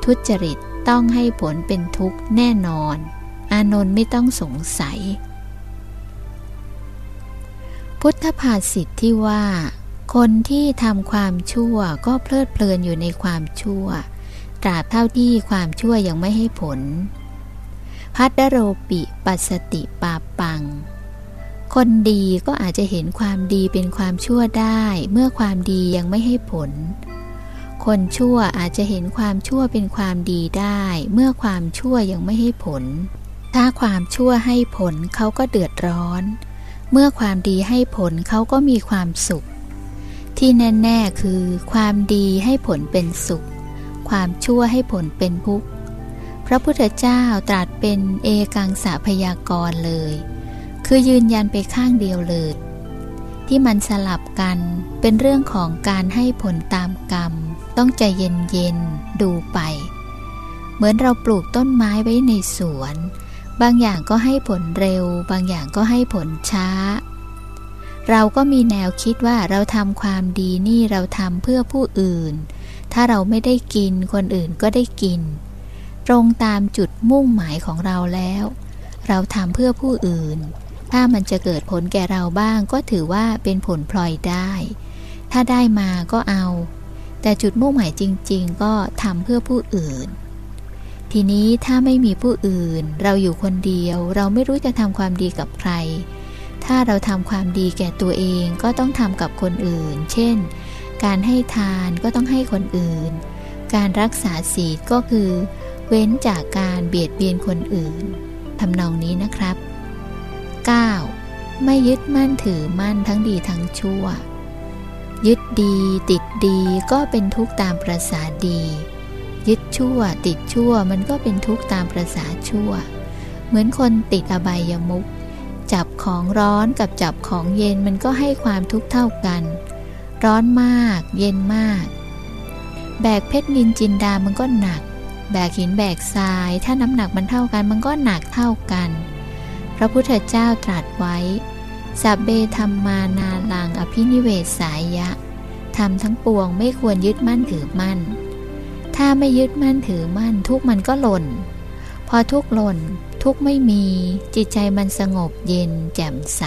ทุจริตต้องให้ผลเป็นทุกข์แน่นอน อานนท์ไม่ต้องสงสัย พุทธภาษิตที่ว่า คนที่ทำความชั่วก็เพลิดเพลินอยู่ในความชั่ว ตราบเท่าที่ความชั่วยังไม่ให้ผล พัดโรปิปัสติปาปัง คนดีก็อาจจะเห็นความดีเป็นความชั่วได้ เมื่อความดียังไม่ให้ผล คนชั่วอาจจะเห็นความชั่วเป็นความดีได้ เมื่อความชั่วยังไม่ให้ผล ถ้าความชั่วให้ผลเขาก็เดือดร้อน เมื่อความดีให้ผลเขาก็มีความสุข ที่แน่ๆคือความดีให้ผลเป็นสุข ความชั่วให้ผลเป็นทุกข์พระพุทธเจ้าตรัสเป็นเอกังสาพยากรเลย คือยืนยันไปข้างเดียวเลย ที่มันสลับกันเป็นเรื่องของการให้ผลตามกรรม ต้องใจเย็นๆดูไป เหมือนเราปลูกต้นไม้ไว้ในสวน บางอย่างก็ให้ผลเร็ว บางอย่างก็ให้ผลช้า เราก็มีแนวคิดว่าเราทำความดีนี่เราทำเพื่อผู้อื่น ถ้าเราไม่ได้กินคนอื่นก็ได้กิน ตรงตามจุดมุ่งหมายของเราแล้วเราทำเพื่อผู้อื่น ถ้ามันจะเกิดผลแก่เราบ้างก็ถือว่าเป็นผลพลอยได้ ถ้าได้มาก็เอา แต่จุดมุ่งหมายจริง ๆ ก็ทำเพื่อผู้อื่น ทีนี้ถ้าไม่มีผู้อื่น เราอยู่คนเดียว เราไม่รู้จะทำความดีกับใคร ถ้าเราทำความดีแก่ตัวเองก็ต้องทำกับคนอื่น เช่น การให้ทานก็ต้องให้คนอื่น การรักษาศีลก็คือ เว้นจากการเบียดเบียนคนอื่นทำนองนี้นะครับ 9. ไม่ยึดมั่นถือมั่นทั้งดีทั้งชั่ว ยึดดีติดดีก็เป็นทุกข์ตามประสาดี ยึดชั่วติดชั่วมันก็เป็นทุกข์ตามประสาชั่ว เหมือนคนติดอบายยมุกจับของร้อนกับจับของเย็นมันก็ให้ความทุกข์เท่ากัน ร้อนมาก เย็นมาก แบกเพชรนินจินดามันก็หนัก แบกหินแบกทราย ถ้าน้ำหนักมันเท่ากันมันก็หนักเท่ากัน พระพุทธเจ้าตรัสไว้ สับเบธรรมานาลังอภินิเวศสายยะทำทั้งปวงไม่ควรยึดมั่นถือมั่น ถ้าไม่ยึดมั่นถือมั่น ทุกมันก็หล่น พอทุกหล่น ทุกไม่มีจิตใจมันสงบเย็นแจ่มใส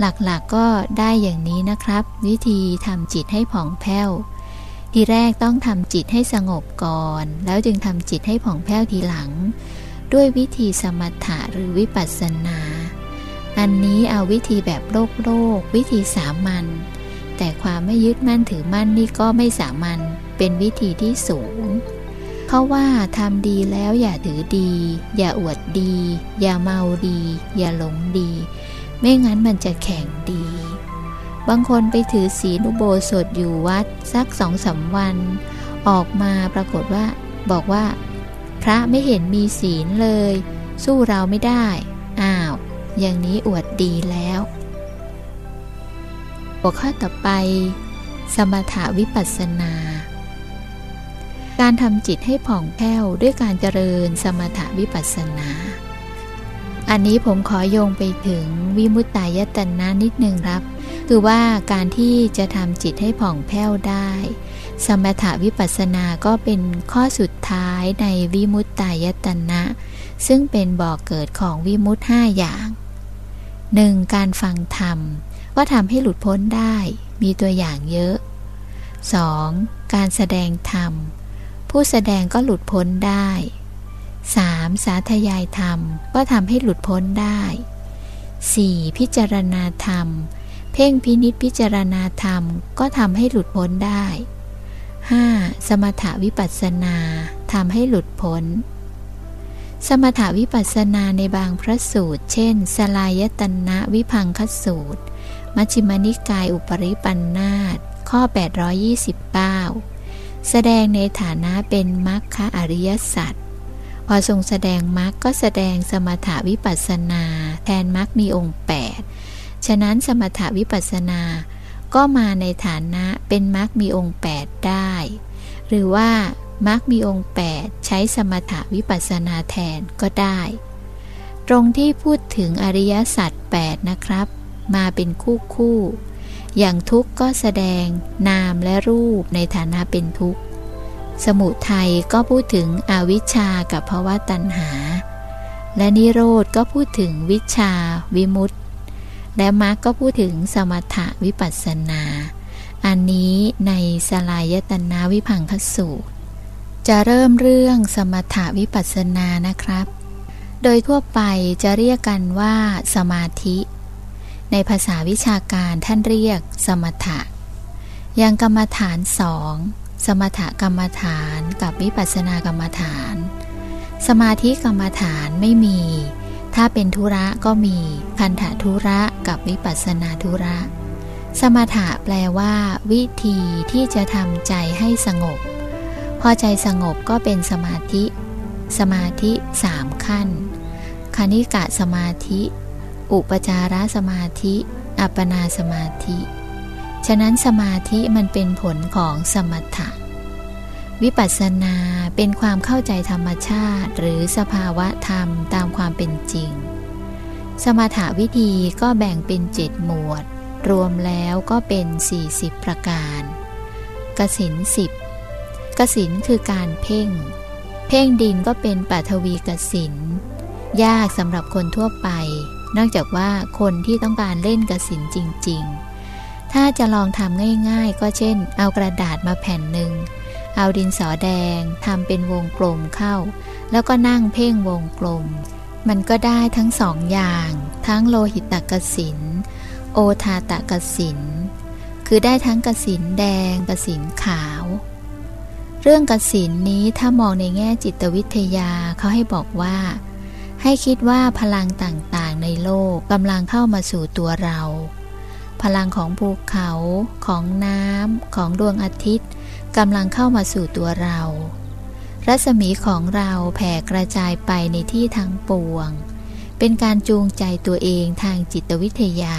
หลักๆกก็ได้อย่างนี้นะครับ วิธีทำจิตให้ผ่องแผ้ว ทีแรกต้องทำจิตให้สงบก่อน แล้วจึงทำจิตให้ผ่องแผ้วทีหลัง ด้วยวิธีสมถะหรือวิปัสสนา อันนี้เอาวิธีแบบโลกโลก วิธีสามัญแต่ความไม่ยึดมั่นถือมั่นนี่ก็ไม่สามัญเป็นวิธีที่สูง เพราะว่าทำดีแล้วอย่าถือดี อย่าอวดดี อย่าเมาดี อย่าหลงดี ไม่งั้นมันจะแข่งดี บางคนไปถือศีลอุโบสถอยู่วัดสักสองสาวัน ออกมาปรากฏว่าบอกว่า พระไม่เห็นมีศีลเลย สู้เราไม่ได้ อ้าว อย่างนี้อวดดีแล้วหัวข้อต่อไป สมถาวิปัสสนา การทำจิตให้ผ่องแผ้วด้วยการเจริญสมถาวิปัสสนา อันนี้ผมขอโยงไปถึงวิมุตตายตนะนิดนึงครับ คือว่าการที่จะทำจิตให้ผ่องแผ้วได้ สมถวิปัสสนาก็เป็นข้อสุดท้ายในวิมุตตายตนะ ซึ่งเป็นบ่อกเกิดของวิมุตห้าอย่าง 1. การฟังธรรม ก็ทำให้หลุดพ้นได้ มีตัวอย่างเยอะ 2. การแสดงธรรม ผู้แสดงก็หลุดพ้นได้ 3. สาธยายธรรมก็ทำให้หลุดพ้นได้ 4. พิจารณาธรรม เพ่งพินิษพิจารณาธรรมก็ทำให้หลุดพ้นได้ 5. สมถวิปัสสนาทำให้หลุดพ้น สมถวิปัสสนาในบางพระสูตร เช่น สลายตนะวิพังคสูตร มัชฌิมานิกายอุปริปันธาตข้อ 829 แสดงในฐานะเป็นมรรคอริยสัจ อทรงแสดงมรรคก็แสดงสมถาวิปัสนา แทนมรรคมีองค์ 8 ฉะนั้นสมถาวิปัสนา ก็มาในฐานะเป็นมรรคมีองค์ 8 ได้ หรือว่ามรรคมีองค์ 8 ใช้สมถาวิปัสนาแทนก็ได้ ตรงที่พูดถึงอริยสัจ8นะครับ มาเป็นคู่คู่ อย่างทุกข์ก็แสดงนามและรูปในฐานะเป็นทุกข์ สมุทัยก็พูดถึงอวิชชากับภาวะตัณหา และนิโรธก็พูดถึงวิชาวิมุตติ และมรรคก็พูดถึงสมถะวิปัสสนา อันนี้ในสลายตนาวิพังคสูตร จะเริ่มเรื่องสมถะวิปัสสนานะครับ โดยทั่วไปจะเรียกกันว่าสมาธิ ในภาษาวิชาการท่านเรียกสมถะ ยังกรรมฐานสอง สมถกรรมฐานกับวิปัสสนากรรมฐาน สมาธิกรรมฐานไม่มี ถ้าเป็นธุระก็มีพันธธุระกับวิปัสสนาธุระ สมถะแปลว่า วิธีที่จะทำใจให้สงบ พอใจสงบก็เป็นสมาธิ สมาธิสามขั้น คณิกะสมาธิ อุปจารสมาธิ อัปปนาสมาธิ ฉะนั้นสมาธิมันเป็นผลของสมถะ วิปัสสนาเป็นความเข้าใจธรรมชาติ หรือสภาวะธรรมตามความเป็นจริง สมถะวิธีก็แบ่งเป็นเจ็ดหมวด รวมแล้วก็เป็น 40 ประการกสินสิบกสินคือการเพ่ง เพ่งดินก็เป็นปัทวีกสินยากสำหรับคนทั่วไป นอกจากว่าคนที่ต้องการเล่นกสินจริง ๆ ถ้าจะลองทำง่าย ๆ ก็เช่น เอากระดาษมาแผ่นหนึ่ง เอาดินสอแดงทำเป็นวงกลมเข้า แล้วก็นั่งเพ่งวงกลม มันก็ได้ทั้งสองอย่าง ทั้งโลหิตตกสิน โอทาตกสิน คือได้ทั้งกสินแดงกสินขาว เรื่องกสินนี้ถ้ามองในแง่จิตวิทยาเขาให้บอกว่า ให้คิดว่าพลังต่างๆในโลกกำลังเข้ามาสู่ตัวเรา พลังของภูเขาของน้ำของดวงอาทิตย์กำลังเข้ามาสู่ตัวเรา รัศมีของเราแผ่กระจายไปในที่ทางปวง เป็นการจูงใจตัวเองทางจิตวิทยา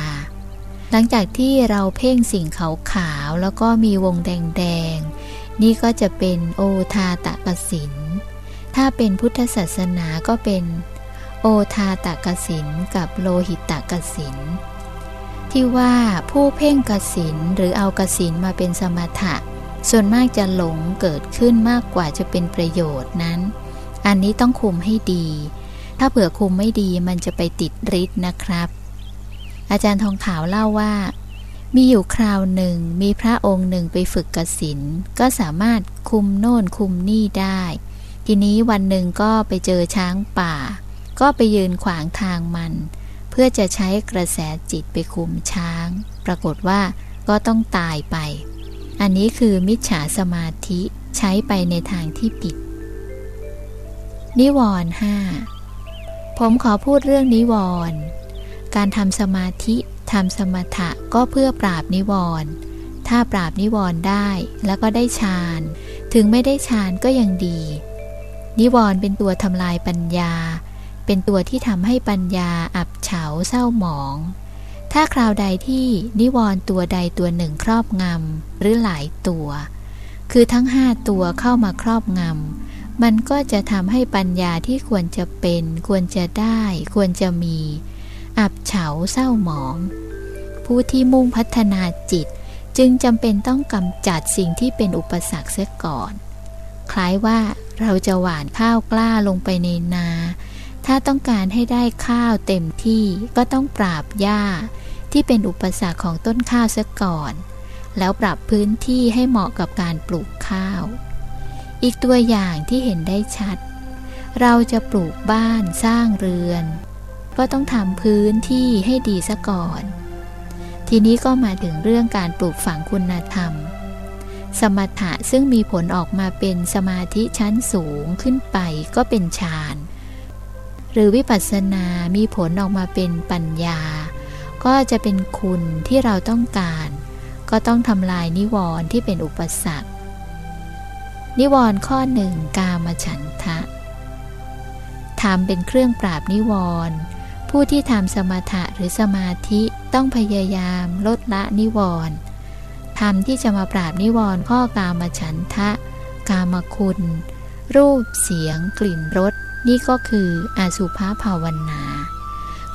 หลังจากที่เราเพ่งสิ่งขาวขาวแล้วก็มีวงแดงๆ นี่ก็จะเป็นโอทาตะกสิน ถ้าเป็นพุทธศาสนาก็เป็น โอทาตะกสินกับโลหิตตะกสิน ที่ว่าผู้เพ่งกสินหรือเอากสินมาเป็นสมถะ ส่วนมากจะหลงเกิดขึ้นมากกว่าจะเป็นประโยชน์นั้น อันนี้ต้องคุมให้ดี ถ้าเผื่อคุมไม่ดีมันจะไปติดฤทธิ์นะครับ อาจารย์ทองขาวเล่าว่า มีอยู่คราวหนึ่งมีพระองค์หนึ่งไปฝึกกสินก็สามารถคุมโน่นคุมนี่ได้ ทีนี้วันหนึ่งก็ไปเจอช้างป่า ก็ไปยืนขวางทางมัน เพื่อจะใช้กระแสจิตไปคุมช้าง ปรากฏว่าก็ต้องตายไป อันนี้คือมิจฉาสมาธิใช้ไปในทางที่ผิด นิวรณ์ห้าผมขอพูดเรื่องนิวรณ์การทำสมาธิทำสมถะก็เพื่อปราบนิวรณ์ถ้าปราบนิวรณ์ได้แล้วก็ได้ฌาน ถึงไม่ได้ฌานก็ยังดี นิวรณ์เป็นตัวทำลายปัญญา เป็นตัวที่ทำให้ปัญญาอับเฉาเศร้าหมอง ถ้าคราวใดที่นิวรณ์ตัวใดตัวหนึ่งครอบงำหรือหลายตัว คือทั้งห้าตัวเข้ามาครอบงำมันก็จะทำให้ปัญญาที่ควรจะเป็น ควรจะได้ ควรจะมี อับเฉาเศร้าหมอง ผู้ที่มุ่งพัฒนาจิต จึงจำเป็นต้องกำจัดสิ่งที่เป็นอุปสรรคเสียก่อน คล้ายว่าเราจะหว่านข้าวกล้าลงไปในนา ถ้าต้องการให้ได้ข้าวเต็มที่ก็ต้องปราบหญ้า ที่เป็นอุปสรรคของต้นข้าวเสียก่อน แล้วปรับพื้นที่ให้เหมาะกับการปลูกข้าว อีกตัวอย่างที่เห็นได้ชัด เราจะปลูกบ้านสร้างเรือน ก็ต้องทำพื้นที่ให้ดีซะก่อน ทีนี้ก็มาถึงเรื่องการปลูกฝังคุณธรรม สมถะซึ่งมีผลออกมาเป็นสมาธิชั้นสูงขึ้นไปก็เป็นฌาน หรือวิปัสสนามีผลออกมาเป็นปัญญา ก็จะเป็นคุณที่เราต้องการ ก็ต้องทำลายนิวรณ์ที่เป็นอุปสรรค นิวรณ์ข้อหนึ่งกามฉันทะทำเป็นเครื่องปราบนิวรณ์ผู้ที่ทำสมถะหรือสมาธิต้องพยายามลดละนิวรณ์ทำที่จะมาปราบนิวรณ์ข้อกามฉันทะ กามคุณ รูปเสียง กลิ่นรส นี่ก็คืออาสุภาภาวนา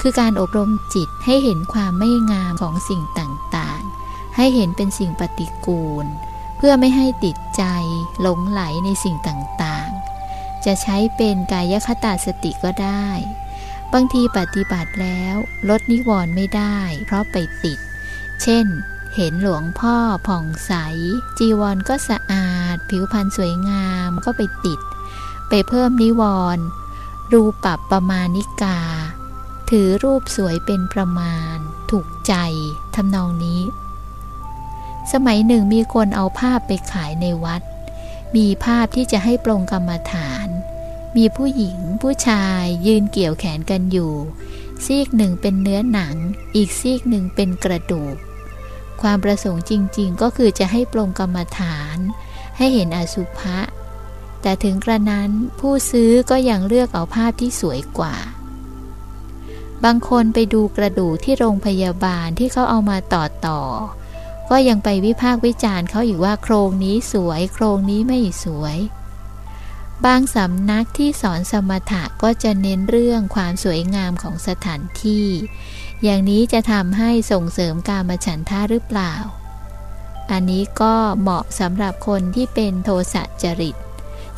คือการอบรมจิตให้เห็นความไม่งามของสิ่งต่างๆ ให้เห็นเป็นสิ่งปฏิกูล เพื่อไม่ให้ติดใจหลงไหลในสิ่งต่างๆ จะใช้เป็นกายคตาสติก็ได้ บางทีปฏิบัติแล้วลดนิวรณ์ไม่ได้ เพราะไปติด เช่น เห็นหลวงพ่อผ่องใส จีวรก็สะอาด ผิวพรรณสวยงามก็ไปติด ไปเพิ่มนิวรณ์รูปับประมาณิกา ถือรูปสวยเป็นประมาณ ถูกใจทำนองนี้ สมัยหนึ่งมีคนเอาภาพไปขายในวัด มีภาพที่จะให้ปรงกรรมฐาน มีผู้หญิงผู้ชายยืนเกี่ยวแขนกันอยู่ ซีกหนึ่งเป็นเนื้อหนัง อีกซีกหนึ่งเป็นกระดูก ความประสงค์จริง ๆ ก็คือจะให้ปรงกรรมฐาน ให้เห็นอสุภะ แต่ถึงกระนั้นผู้ซื้อก็ยังเลือกเอาภาพที่สวยกว่า บางคนไปดูกระดูกที่โรงพยาบาลที่เขาเอามาต่อต่อ ก็ยังไปวิพากษ์วิจารณ์เขาอีกว่าโครงนี้สวย โครงนี้ไม่สวย บางสำนักที่สอนสมถะก็จะเน้นเรื่องความสวยงามของสถานที่ อย่างนี้จะทำให้ส่งเสริมการมาฉันท่าหรือเปล่า อันนี้ก็เหมาะสำหรับคนที่เป็นโทสะจริต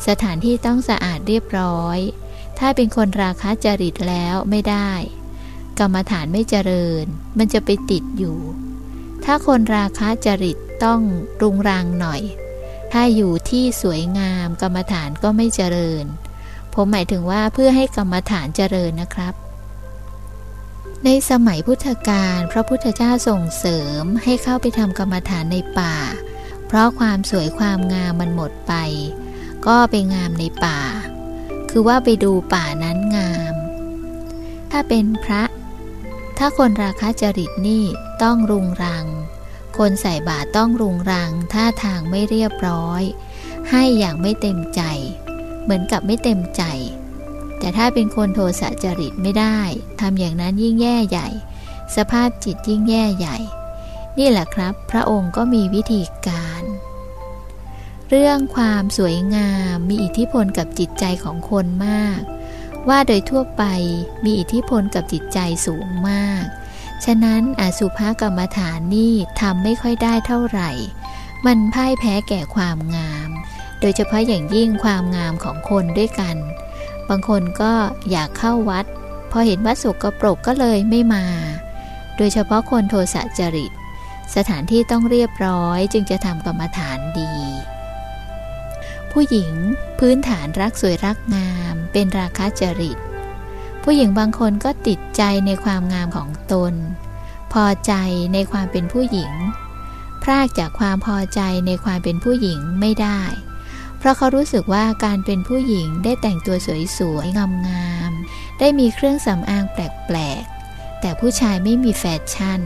สถานที่ต้องสะอาดเรียบร้อย ถ้าเป็นคนราคะจริตแล้วไม่ได้ กรรมฐานไม่เจริญ มันจะไปติดอยู่ ถ้าคนราคะจริตต้องรุงรังหน่อย ถ้าอยู่ที่สวยงาม กรรมฐานก็ไม่เจริญ ผมหมายถึงว่าเพื่อให้กรรมฐานเจริญนะครับในสมัยพุทธกาลพระพุทธเจ้าส่งเสริมให้เข้าไปทำกรรมฐานในป่า เพราะความสวยความงามมันหมดไป ก็ไปงามในป่า คือว่าไปดูป่านั้นงาม ถ้าเป็นพระ ถ้าคนราคะจริตนี่ต้องรุงรัง คนใส่บาตรต้องรุงรังท่าทางไม่เรียบร้อย ให้อย่างไม่เต็มใจ เหมือนกับไม่เต็มใจ แต่ถ้าเป็นคนโทสะจริตไม่ได้ทำอย่างนั้นยิ่งแย่ใหญ่ สภาพจิตยิ่งแย่ใหญ่ นี่แหละครับ พระองค์ก็มีวิธีการ เรื่องความสวยงามมีอิทธิพลกับจิตใจของคนมาก ว่าโดยทั่วไปมีอิทธิพลกับจิตใจสูงมาก ฉะนั้นอสุภกรรมฐานนี่ทำไม่ค่อยได้เท่าไหร่ มันพ่ายแพ้แก่ความงาม โดยเฉพาะอย่างยิ่งความงามของคนด้วยกัน บางคนก็อยากเข้าวัด พอเห็นวัดสกปรกก็เลยไม่มา โดยเฉพาะคนโทสะจริต สถานที่ต้องเรียบร้อยจึงจะทำกรรมฐานดี ผู้หญิงพื้นฐานรักสวยรักงาม เป็นราคะจริต ผู้หญิงบางคนก็ติดใจในความงามของตน พอใจในความเป็นผู้หญิง พรากจากความพอใจในความเป็นผู้หญิงไม่ได้ เพราะเขารู้สึกว่าการเป็นผู้หญิงได้แต่งตัวสวยๆงามๆได้มีเครื่องสำอางแปลกๆ แต่ผู้ชายไม่มีแฟชั่น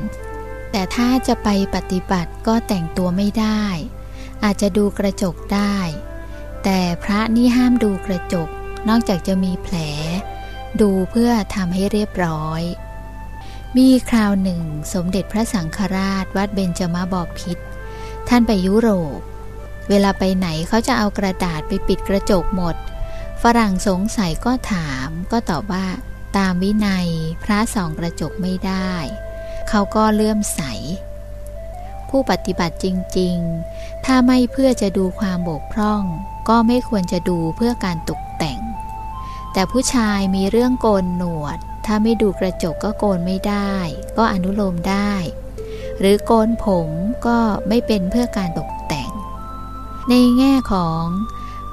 แต่ถ้าจะไปปฏิบัติก็แต่งตัวไม่ได้ อาจจะดูกระจกได้ แต่พระนี่ห้ามดูกระจก นอกจากจะมีแผล ดูเพื่อทำให้เรียบร้อย มีคราวหนึ่ง สมเด็จพระสังฆราชวัดเบญจมาบอพิษท่านไปยุโรป เวลาไปไหนเขาจะเอากระดาษไปปิดกระจกหมด ฝรั่งสงสัยก็ถาม ก็ตอบว่าตามวินัยพระส่องกระจกไม่ได้ เขาก็เลื่อมใส ผู้ปฏิบัติจริง ๆ ถ้าไม่เพื่อจะดูความบกพร่อง ก็ไม่ควรจะดูเพื่อการตกแต่ง แต่ผู้ชายมีเรื่องโกนหนวด ถ้าไม่ดูกระจกก็โกนไม่ได้ ก็อนุโลมได้ หรือโกนผมก็ไม่เป็นเพื่อการตกแต่ง ในแง่ของ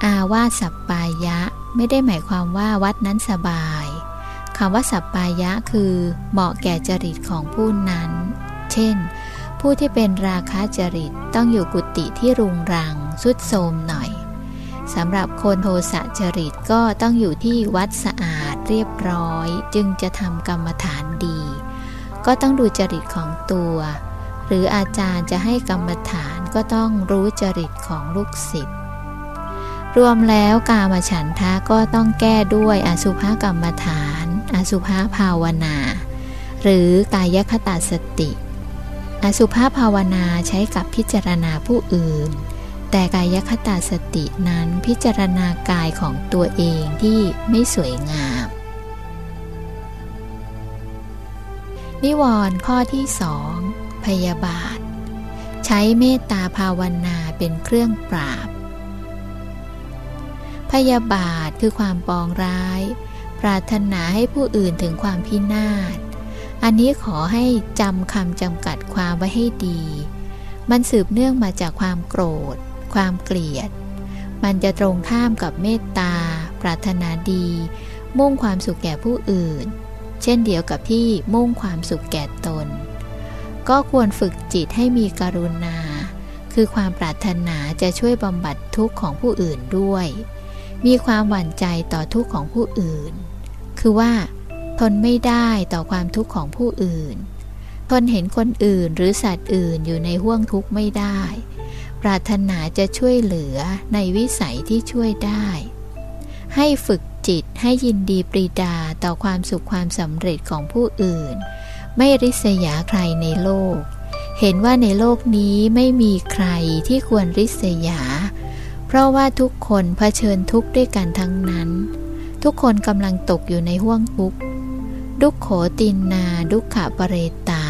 อาวาสัปปายะไม่ได้หมายความว่าวัดนั้นสบายคำว่าสัปปายะคือเหมาะแก่จริตของผู้นั้น เช่น ผู้ที่เป็นราคะจริตต้องอยู่กุฏิที่รุงรังสุดโทมหน่อย สำหรับคนโทสะจริตก็ต้องอยู่ที่วัดสะอาดเรียบร้อย จึงจะทำกรรมฐานดี ก็ต้องดูจริตของตัว หรืออาจารย์จะให้กรรมฐานก็ต้องรู้จริตของลูกศิษย์รวมแล้วกามฉันทะก็ต้องแก้ด้วยอสุภกรรมฐาน อสุภภาวนา หรือกายคตาสติ อสุภภาวนาใช้กับพิจารณาผู้อื่น แต่กายคตาสตินั้นพิจารณากายของตัวเองที่ไม่สวยงาม นิวรณ์ข้อที่สองพยาบาท ใช้เมตตาภาวนาเป็นเครื่องปราบ พยาบาทคือความปองร้าย ปรารถนาให้ผู้อื่นถึงความพินาศอันนี้ขอให้จำคำจำกัดความไว้ให้ดี มันสืบเนื่องมาจากความโกรธ ความเกลียด มันจะตรงข้ามกับเมตตา ปรารถนาดี มุ่งความสุขแก่ผู้อื่น เช่นเดียวกับที่มุ่งความสุขแก่ตน ก็ควรฝึกจิตให้มีกรุณา คือความปรารถนาจะช่วยบำบัดทุกข์ของผู้อื่นด้วย มีความหวั่นใจต่อทุกข์ของผู้อื่น คือว่า ทนไม่ได้ต่อความทุกข์ของผู้อื่น ทนเห็นคนอื่นหรือสัตว์อื่นอยู่ในห่วงทุกข์ไม่ได้ ปรารถนาจะช่วยเหลือในวิสัยที่ช่วยได้ ให้ฝึกจิตให้ยินดีปรีดาต่อความสุขความสำเร็จของผู้อื่น ไม่ริษยาใครในโลก เห็นว่าในโลกนี้ไม่มีใครที่ควรริษยา เพราะว่าทุกคนเผชิญทุกข์ด้วยกันทั้งนั้น ทุกคนกำลังตกอยู่ในห่วงทุกข์ดุขโขตินนาดุขะปเรตา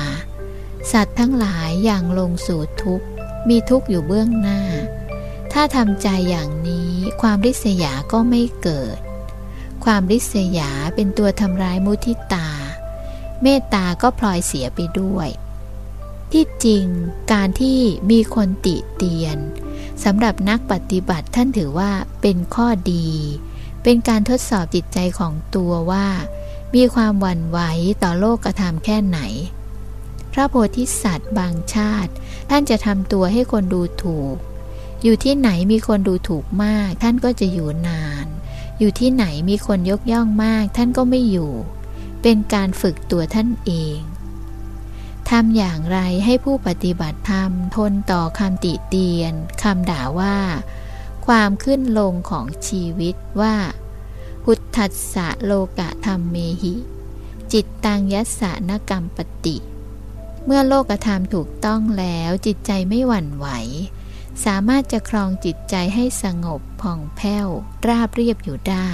สัตว์ทั้งหลายอย่างลงสู่ทุกข์ มีทุกข์อยู่เบื้องหน้า ถ้าทำใจอย่างนี้ความริษยาก็ไม่เกิด ความริษยาเป็นตัวทำร้ายมุทิตา เมตตาก็พลอยเสียไปด้วย ที่จริงการที่มีคนติเตียนสำหรับนักปฏิบัติท่านถือว่าเป็นข้อดี เป็นการทดสอบจิตใจของตัวว่า มีความหวั่นไหวต่อโลกกระทำแค่ไหน พระโพธิสัตว์บางชาติ ท่านจะทำตัวให้คนดูถูก อยู่ที่ไหนมีคนดูถูกมาก ท่านก็จะอยู่นาน อยู่ที่ไหนมีคนยกย่องมาก ท่านก็ไม่อยู่ เป็นการฝึกตัวท่านเองทำอย่างไรให้ผู้ปฏิบัติธรรมทนต่อคำติเตียนคำด่าว่า ความขึ้นลงของชีวิตว่าพุทธัสสะโลกะธรรมเมหิ จิตตังยัสสะนกรรมปติ เมื่อโลกธรรมถูกต้องแล้วจิตใจไม่หวั่นไหว สามารถจะครองจิตใจให้สงบผ่องแผ้ว ราบเรียบอยู่ได้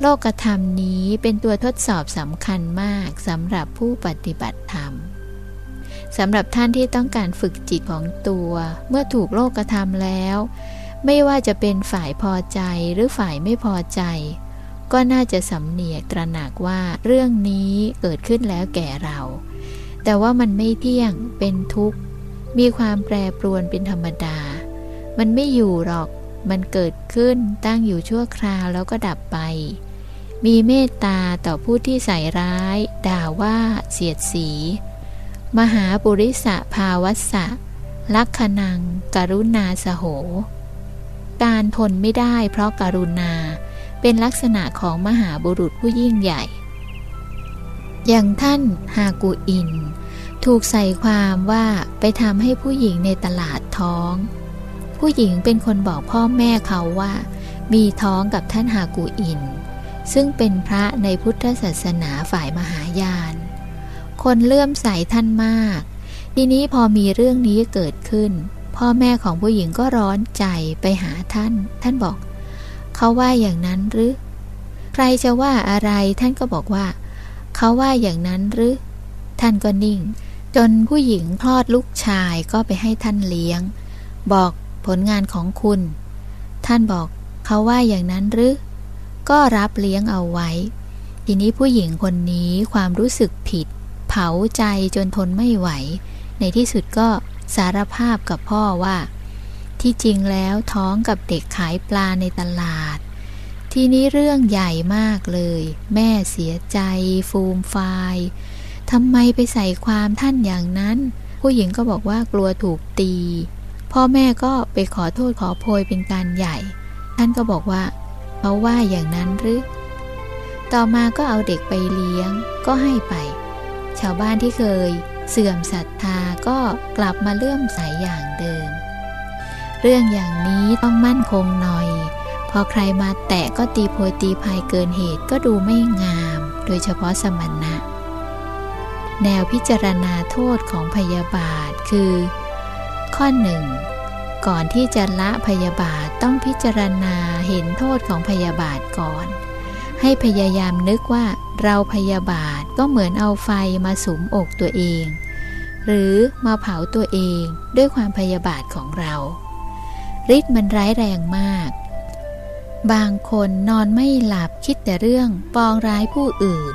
โลกธรรมนี้เป็นตัวทดสอบสำคัญมากสำหรับผู้ปฏิบัติธรรมสำหรับท่านที่ต้องการฝึกจิตของตัว เมื่อถูกโลกกระทำแล้ว ไม่ว่าจะเป็นฝ่ายพอใจหรือฝ่ายไม่พอใจ ก็น่าจะสำเนียกตระหนักว่าเรื่องนี้เกิดขึ้นแล้วแก่เรา แต่ว่ามันไม่เที่ยงเป็นทุกข์ มีความแปรปรวนเป็นธรรมดา มันไม่อยู่หรอก มันเกิดขึ้นตั้งอยู่ชั่วคราวแล้วก็ดับไป มีเมตตาต่อผู้ที่ใส่ร้าย ด่าว่าเสียดสี มหาปุริสะภาวัสสะลักขณัง กรุณาสโห การทนไม่ได้เพราะการุณาเป็นลักษณะของมหาบุรุษผู้ยิ่งใหญ่ อย่างท่านฮากูอิน ถูกใส่ความว่าไปทำให้ผู้หญิงในตลาดท้อง ผู้หญิงเป็นคนบอกพ่อแม่เขาว่า มีท้องกับท่านฮากูอิน ซึ่งเป็นพระในพุทธศาสนาฝ่ายมหายาน คนเลื่อมใสท่านมาก ทีนี้พอมีเรื่องนี้เกิดขึ้น พ่อแม่ของผู้หญิงก็ร้อนใจไปหาท่าน ท่านบอก เขาว่าอย่างนั้นหรือ ใครจะว่าอะไรท่านก็บอกว่า เขาว่าอย่างนั้นหรือ ท่านก็นิ่ง จนผู้หญิงคลอดลูกชายก็ไปให้ท่านเลี้ยง บอกผลงานของคุณ ท่านบอกเขาว่าอย่างนั้นหรือ ก็รับเลี้ยงเอาไว้ ทีนี้ผู้หญิงคนนี้ความรู้สึกผิด เผาใจจนทนไม่ไหว ในที่สุดก็สารภาพกับพ่อว่า ที่จริงแล้วท้องกับเด็กขายปลาในตลาด ทีนี้เรื่องใหญ่มากเลย แม่เสียใจ ฟูมฟาย ทำไมไปใส่ความท่านอย่างนั้น ผู้หญิงก็บอกว่ากลัวถูกตี พ่อแม่ก็ไปขอโทษขอโพยเป็นการใหญ่ ท่านก็บอกว่าเขาว่าอย่างนั้นหรือ ต่อมาก็เอาเด็กไปเลี้ยง ก็ให้ไป ชาวบ้านที่เคย เสื่อมศรัทธาก็กลับมาเลื่อมใสยอย่างเดิม เรื่องอย่างนี้ต้องมั่นคงหน่อย พอใครมาแตะก็ตีโพยตีพายเกินเหตุก็ดูไม่งาม โดยเฉพาะสมณะ แนวพิจารณาโทษของพยาบาทคือ ข้อหนึ่งก่อนที่จะละพยาบาทต้องพิจารณาเห็นโทษของพยาบาทก่อน ให้พยายามนึกว่าเราพยาบาทก็เหมือนเอาไฟมาสุมอกตัวเอง หรือมาเผาตัวเองด้วยความพยาบาทของเราฤทธิ์มันร้ายแรงมาก บางคนนอนไม่หลับคิดแต่เรื่องปองร้ายผู้อื่น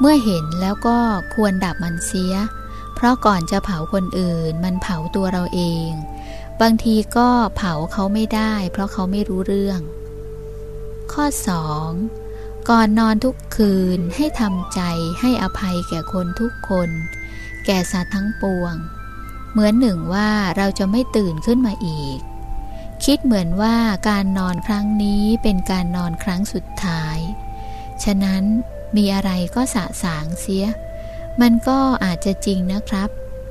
เมื่อเห็นแล้วก็ควรดับมันเสีย เพราะก่อนจะเผาคนอื่น มันเผาตัวเราเอง บางทีก็เผาเขาไม่ได้ เพราะเขาไม่รู้เรื่อง ข้อ 2 ก่อนนอนทุกคืนให้ทำใจให้อภัยแก่คนทุกคน แก่สัตว์ทั้งปวง เหมือนหนึ่งว่าเราจะไม่ตื่นขึ้นมาอีก คิดเหมือนว่าการนอนครั้งนี้เป็นการนอนครั้งสุดท้าย ฉะนั้น มีอะไรก็สะสางเสีย มันก็อาจจะจริงนะครับ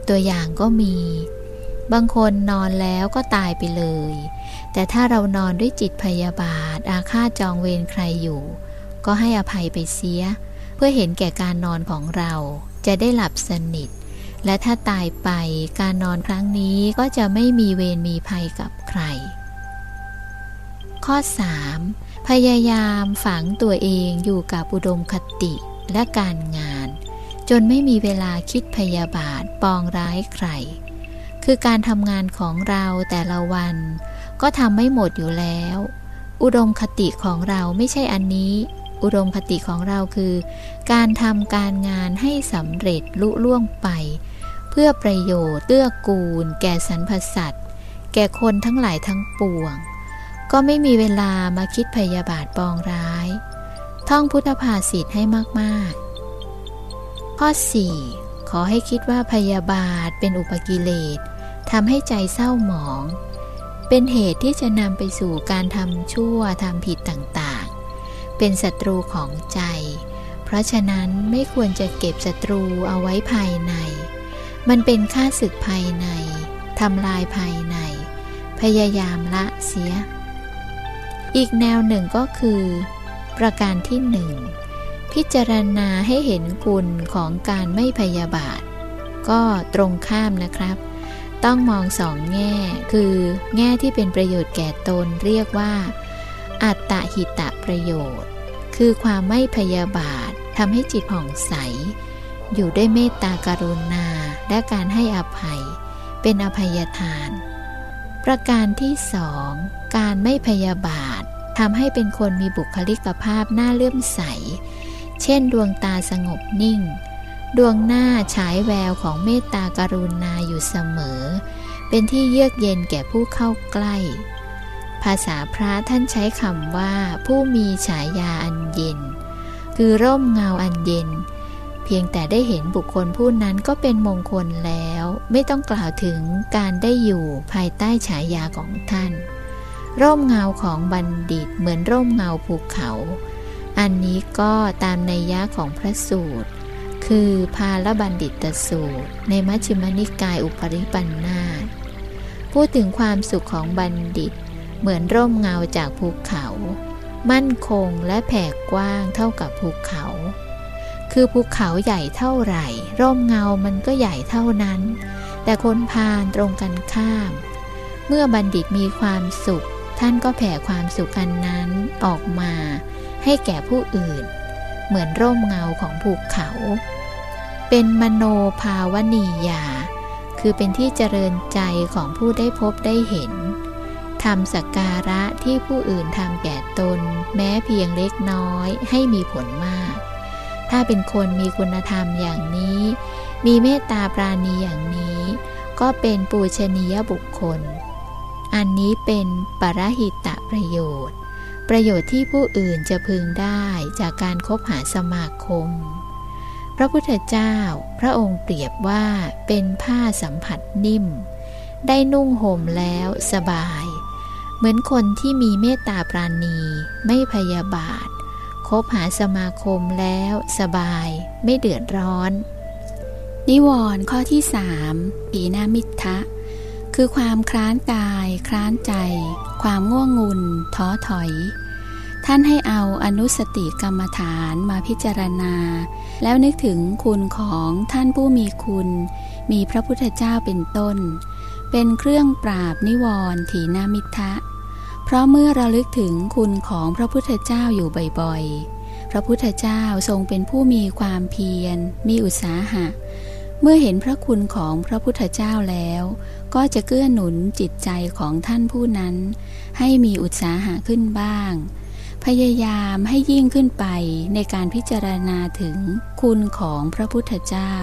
ตัวอย่างก็มี บางคนนอนแล้วก็ตายไปเลย แต่ถ้าเรานอนด้วยจิตพยาบาท อาฆาตจองเวรใครอยู่ ก็ให้อภัยไปเสีย เพื่อเห็นแก่การนอนของเราจะได้หลับสนิท และถ้าตายไปการนอนครั้งนี้ก็จะไม่มีเวรมีภัยกับใคร ข้อ 3. พยายามฝังตัวเองอยู่กับอุดมคติและการงาน จนไม่มีเวลาคิดพยาบาทปองร้ายใคร คือการทำงานของเราแต่ละวัน ก็ทำไม่หมดอยู่แล้ว อุดมคติของเราไม่ใช่อันนี้ อุดมคติของเราคือ การทำการงานให้สำเร็จลุล่วงไป เพื่อประโยชน์เตื้อกูล แก่สรรพสัตว์แก่คนทั้งหลายทั้งปวง ก็ไม่มีเวลามาคิดพยาบาทปองร้าย ท่องพุทธภาษิตให้มากๆ ข้อ 4 ขอให้คิดว่าพยาบาทเป็นอุปกิเลสทำให้ใจเศร้าหมอง เป็นเหตุที่จะนำไปสู่การทำชั่วทำผิดต่างๆ เป็นศัตรูของใจ เพราะฉะนั้นไม่ควรจะเก็บศัตรูเอาไว้ภายใน มันเป็นค่าศึกภายในทำลายภายใน พยายามละเสีย อีกแนวหนึ่งก็คือ ประการที่หนึ่งพิจารณาให้เห็นคุณของการไม่พยาบาท ก็ตรงข้ามนะครับ ต้องมองสองแง่ คือแง่ที่เป็นประโยชน์แก่ตนเรียกว่า อัตตหิตะประโยชน์ คือความไม่พยาบาททำให้จิตผ่องใส อยู่ด้วยเมตตาการุณาและการให้อภัย เป็นอภัยทาน ประการที่สอง การไม่พยาบาททำให้เป็นคนมีบุคลิกภาพน่าเลื่อมใส เช่นดวงตาสงบนิ่ง ดวงหน้าฉายแววของเมตตากรุณาอยู่เสมอ เป็นที่เยือกเย็นแก่ผู้เข้าใกล้ ภาษาพระท่านใช้คำว่าผู้มีฉายาอันเย็น คือร่มเงาอันเย็น เพียงแต่ได้เห็นบุคคลผู้นั้นก็เป็นมงคลแล้ว ไม่ต้องกล่าวถึงการได้อยู่ภายใต้ฉายาของท่าน ร่มเงาของบัณฑิตเหมือนร่มเงาภูเขา อันนี้ก็ตามในยะของพระสูตร คือพาลบัณฑิตสูตร ในมัชฌิมนิกายอุปริปันธาพูดถึงความสุขของบัณฑิต เหมือนร่มเงาจากภูเขา มั่นคงและแผ่กว้างเท่ากับภูเขา คือภูเขาใหญ่เท่าไหร่ ร่มเงามันก็ใหญ่เท่านั้น แต่คนพาลตรงกันข้าม เมื่อบัณฑิตมีความสุข ท่านก็แผ่ความสุขอันนั้นออกมา ให้แก่ผู้อื่น เหมือนร่มเงาของภูเขา เป็นมโนภาวนียา คือเป็นที่เจริญใจของผู้ได้พบได้เห็นทำสักการะที่ผู้อื่นทำแก่ตน แม้เพียงเล็กน้อยให้มีผลมาก ถ้าเป็นคนมีคุณธรรมอย่างนี้ มีเมตตาปราณีอย่างนี้ ก็เป็นปูชนียบุคคล อันนี้เป็นปรหิตะประโยชน์ ประโยชน์ที่ผู้อื่นจะพึงได้จากการคบหาสมาคม พระพุทธเจ้าพระองค์เปรียบว่าเป็นผ้าสัมผัสนิ่ม ได้นุ่งห่มแล้วสบาย เหมือนคนที่มีเมตตาปราณีไม่พยาบาท คบหาสมาคมแล้วสบาย ไม่เดือดร้อน นิวรณ์ข้อที่สามปีนามิทะ คือความคร้านกายคร้านใจ ความง่วงงุนท้อถอย ท่านให้เอาอนุสติกรรมฐานมาพิจารณา แล้วนึกถึงคุณของท่านผู้มีคุณ มีพระพุทธเจ้าเป็นต้น เป็นเครื่องปราบนิวรณ์ถีนามิทะเพราะเมื่อเระลึกถึงคุณของพระพุทธเจ้าอยู่บ่อยๆ พระพุทธเจ้าทรงเป็นผู้มีความเพียร มีอุตสาหะ เมื่อเห็นพระคุณของพระพุทธเจ้าแล้ว ก็จะเกื้อหนุนจิตใจของท่านผู้นั้น ให้มีอุตสาหะขึ้นบ้าง พยายามให้ยิ่งขึ้นไปในการพิจารณาถึงคุณของพระพุทธเจ้า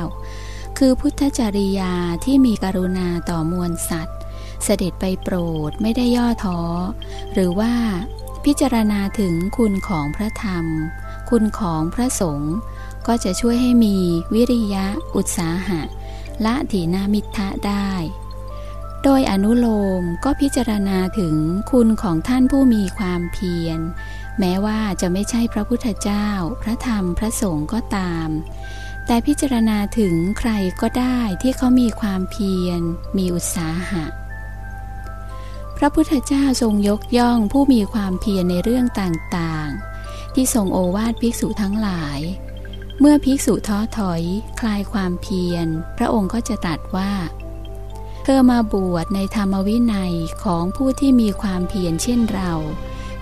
คือพุทธจริยาที่มีกรุณาต่อมวลสัตว์ เสด็จไปโปรดไม่ได้ย่อท้อ หรือว่าพิจารณาถึงคุณของพระธรรม คุณของพระสงฆ์ก็จะช่วยให้มีวิริยะอุตสาหะ ละถีนามิทะได้ โดยอนุโลมก็พิจารณาถึงคุณของท่านผู้มีความเพียร แม้ว่าจะไม่ใช่พระพุทธเจ้า พระธรรมพระสงฆ์ก็ตาม แต่พิจารณาถึงใครก็ได้ที่เขามีความเพียร มีอุตสาหะ พระพุทธเจ้าทรงยกย่องผู้มีความเพียรในเรื่องต่างๆ ที่ทรงโอวาทภิกษุทั้งหลาย เมื่อภิกษุท้อถอย คลายความเพียร พระองค์ก็จะตรัสว่า เธอมาบวชในธรรมวินัยของผู้ที่มีความเพียรเช่นเรา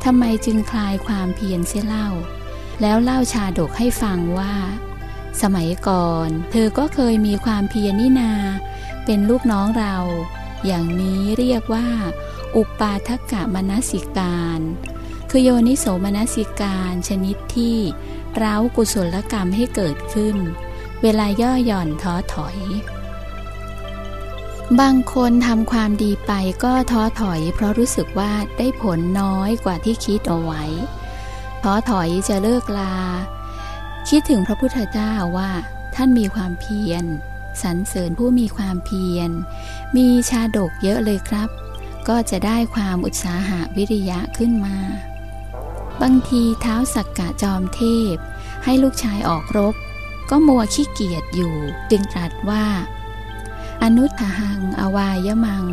ทำไมจึงคลายความเพียรเสียเล่า แล้วเล่าชาดกให้ฟังว่า สมัยก่อน เธอก็เคยมีความเพียรนี่นา เป็นลูกน้องเรา อย่างนี้เรียกว่า อุปาทกะมนสิการ คือโยนิโสมนสิการชนิดที่เร้ากุศลกรรมให้เกิดขึ้น เวลาย่อหย่อนท้อถอย บางคนทำความดีไปก็ท้อถอย เพราะรู้สึกว่าได้ผลน้อยกว่าที่คิดเอาไว้ท้อถอยจะเลิกลา คิดถึงพระพุทธเจ้าว่า ท่านมีความเพียรสรรเสริญผู้มีความเพียร มีชาดกเยอะเลยครับ ก็จะได้ความอุตสาหะวิริยะขึ้นมา บางทีเท้าสักกะจอมเทพ ให้ลูกชายออกรบ ก็มัวขี้เกียจอยู่ จึงตรัสว่า อนุทหังอวายมัง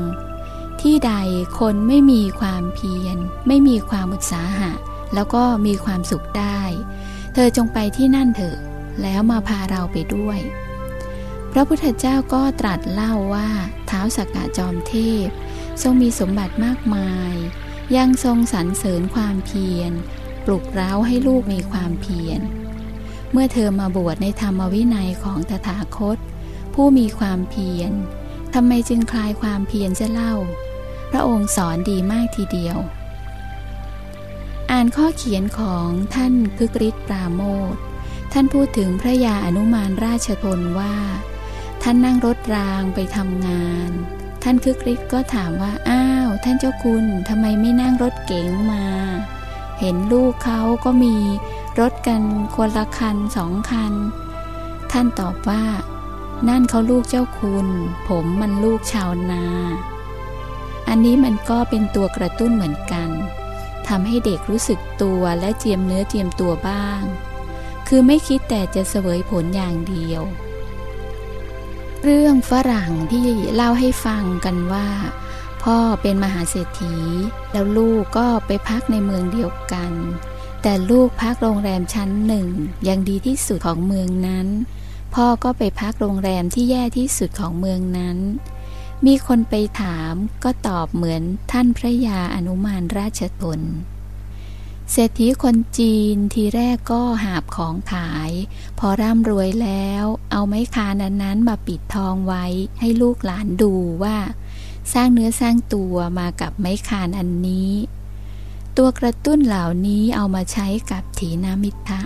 ที่ใดคนไม่มีความเพียร ไม่มีความอุตสาหะ แล้วก็มีความสุขได้ เธอจงไปที่นั่นเถอะ แล้วมาพาเราไปด้วย พระพุทธเจ้าก็ตรัสเล่าว่าเท้าสักกะจอมเทพ ทรงมีสมบัติมากมาย ยังทรงสรรเสริญความเพียร ปลุกเร้าให้ลูกมีความเพียร เมื่อเธอมาบวชในธรรมวินัยของตถาคต ผู้มีความเพียรทำไมจึงคลายความเพียรจะเล่า พระองค์สอนดีมากทีเดียว อ่านข้อเขียนของท่านพึกฤทธิ์ปราโมทท่านพูดถึงพระยาอนุมานราชทนว่า ท่านนั่งรถรางไปทำงาน ท่านคึกฤทธิ์ก็ถามว่าอ้าว ท่านเจ้าคุณทำไมไม่นั่งรถเก๋งมา เห็นลูกเขาก็มีรถกันคนละคันสองคัน ท่านตอบว่า นั่นเขาลูกเจ้าคุณ ผมมันลูกชาวนา อันนี้มันก็เป็นตัวกระตุ้นเหมือนกันทำให้เด็กรู้สึกตัวและเจียมเนื้อเจียมตัวบ้าง คือไม่คิดแต่จะเสวยผลอย่างเดียว เรื่องฝรั่งที่เล่าให้ฟังกันว่า พ่อเป็นมหาเศรษฐี แล้วลูกก็ไปพักในเมืองเดียวกัน แต่ลูกพักโรงแรมชั้นหนึ่งยังดีที่สุดของเมืองนั้น พ่อก็ไปพักโรงแรมที่แย่ที่สุดของเมืองนั้น มีคนไปถามก็ตอบเหมือนท่านพระยาอนุมานราชทนเศรษฐีคนจีนทีแรกก็หาบของขาย พอร่ำรวยแล้ว เอาไม้คานนนั้นมาปิดทองไว้ให้ลูกหลานดูว่า สร้างเนื้อสร้างตัวมากับไม้คานอันนี้ ตัวกระตุ้นเหล่านี้เอามาใช้กับถีนามิทะ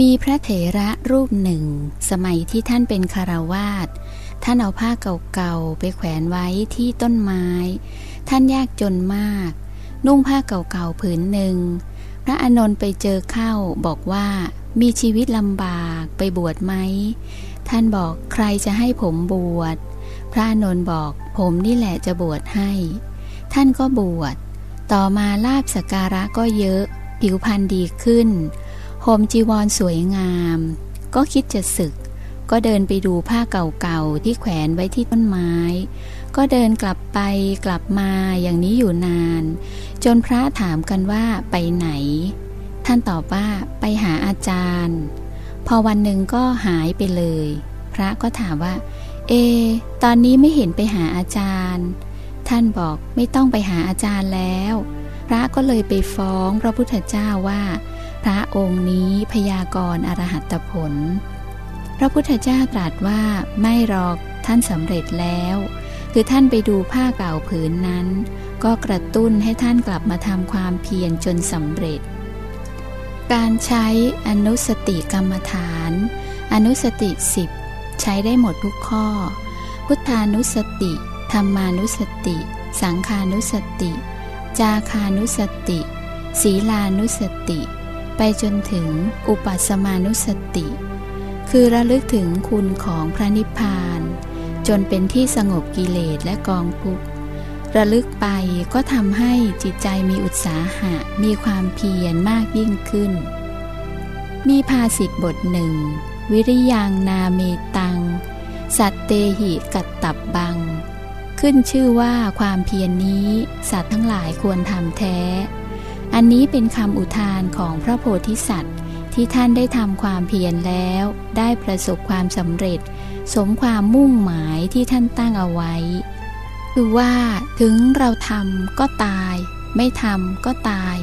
มีพระเถระรูปหนึ่ง สมัยที่ท่านเป็นคารวาสท่านเอาผ้าเก่าๆ ไปแขวนไว้ที่ต้นไม้ ท่านยากจนมาก นุ่งผ้าเก่าๆผืนหนึ่ง พระอนนท์ไปเจอเข้าบอกว่ามีชีวิตลำบากไปบวชไหม ท่านบอกใครจะให้ผมบวช พระอนนท์บอกผมนี่แหละจะบวชให้ ท่านก็บวช ต่อมาลาบสการะก็เยอะ ผิวพรรณดีขึ้น ห่มจีวรสวยงาม ก็คิดจะศึก ก็เดินไปดูผ้าเก่าๆที่แขวนไว้ที่ต้นไม้ ก็เดินกลับไปกลับมาอย่างนี้อยู่นาน จนพระถามกันว่าไปไหน ท่านตอบว่าไปหาอาจารย์ พอวันหนึ่งก็หายไปเลย พระก็ถามว่า เอ ตอนนี้ไม่เห็นไปหาอาจารย์ ท่านบอกไม่ต้องไปหาอาจารย์แล้ว พระก็เลยไปฟ้องพระพุทธเจ้าว่า พระองค์นี้พยากรณ์อรหัตผล พระพุทธเจ้าตรัสว่าไม่หรอกท่านสำเร็จแล้ว คือท่านไปดูผ้าเก่าผืนนั้น ก็กระตุ้นให้ท่านกลับมาทำความเพียรจนสำเร็จ การใช้อนุสติกรรมฐาน อนุสติสิบใช้ได้หมดทุกข้อ พุทธานุสติ ธรรมานุสติ สังขานุสติ จาคานุสติ ศีลานุสติ ไปจนถึงอุปัสมานุสติ คือระลึกถึงคุณของพระนิพพาน จนเป็นที่สงบกิเลสและกองทุกข์ระลึกไปก็ทำให้จิตใจมีอุตสาหะมีความเพียรมากยิ่งขึ้น มีภาษิตบทหนึ่ง วิริยังนาเมตัง สัตเตหิกัตตับบัง ขึ้นชื่อว่าความเพียรนนี้ สัตว์ทั้งหลายควรทำแท้ อันนี้เป็นคำอุทานของพระโพธิสัตว์ ที่ท่านได้ทำความเพียรแล้ว ได้ประสบความสำเร็จ สมความมุ่งหมายที่ท่านตั้งเอาไว้ คือว่าถึงเราทำก็ตาย ไม่ทำก็ตาย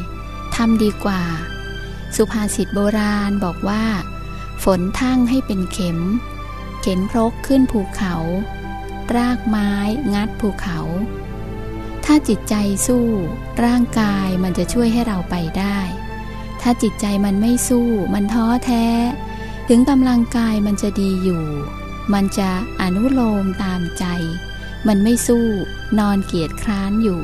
ทำดีกว่า สุภาษิตโบราณบอกว่า ฝนทั่งให้เป็นเข็ม เข็นพรกขึ้นภูเขา รากไม้งัดภูเขา ถ้าจิตใจสู้ ร่างกายมันจะช่วยให้เราไปได้ ถ้าจิตใจมันไม่สู้ มันท้อแท้ ถึงกำลังกายมันจะดีอยู่ มันจะอนุโลมตามใจ มันไม่สู้ นอนเกียจคร้านอยู่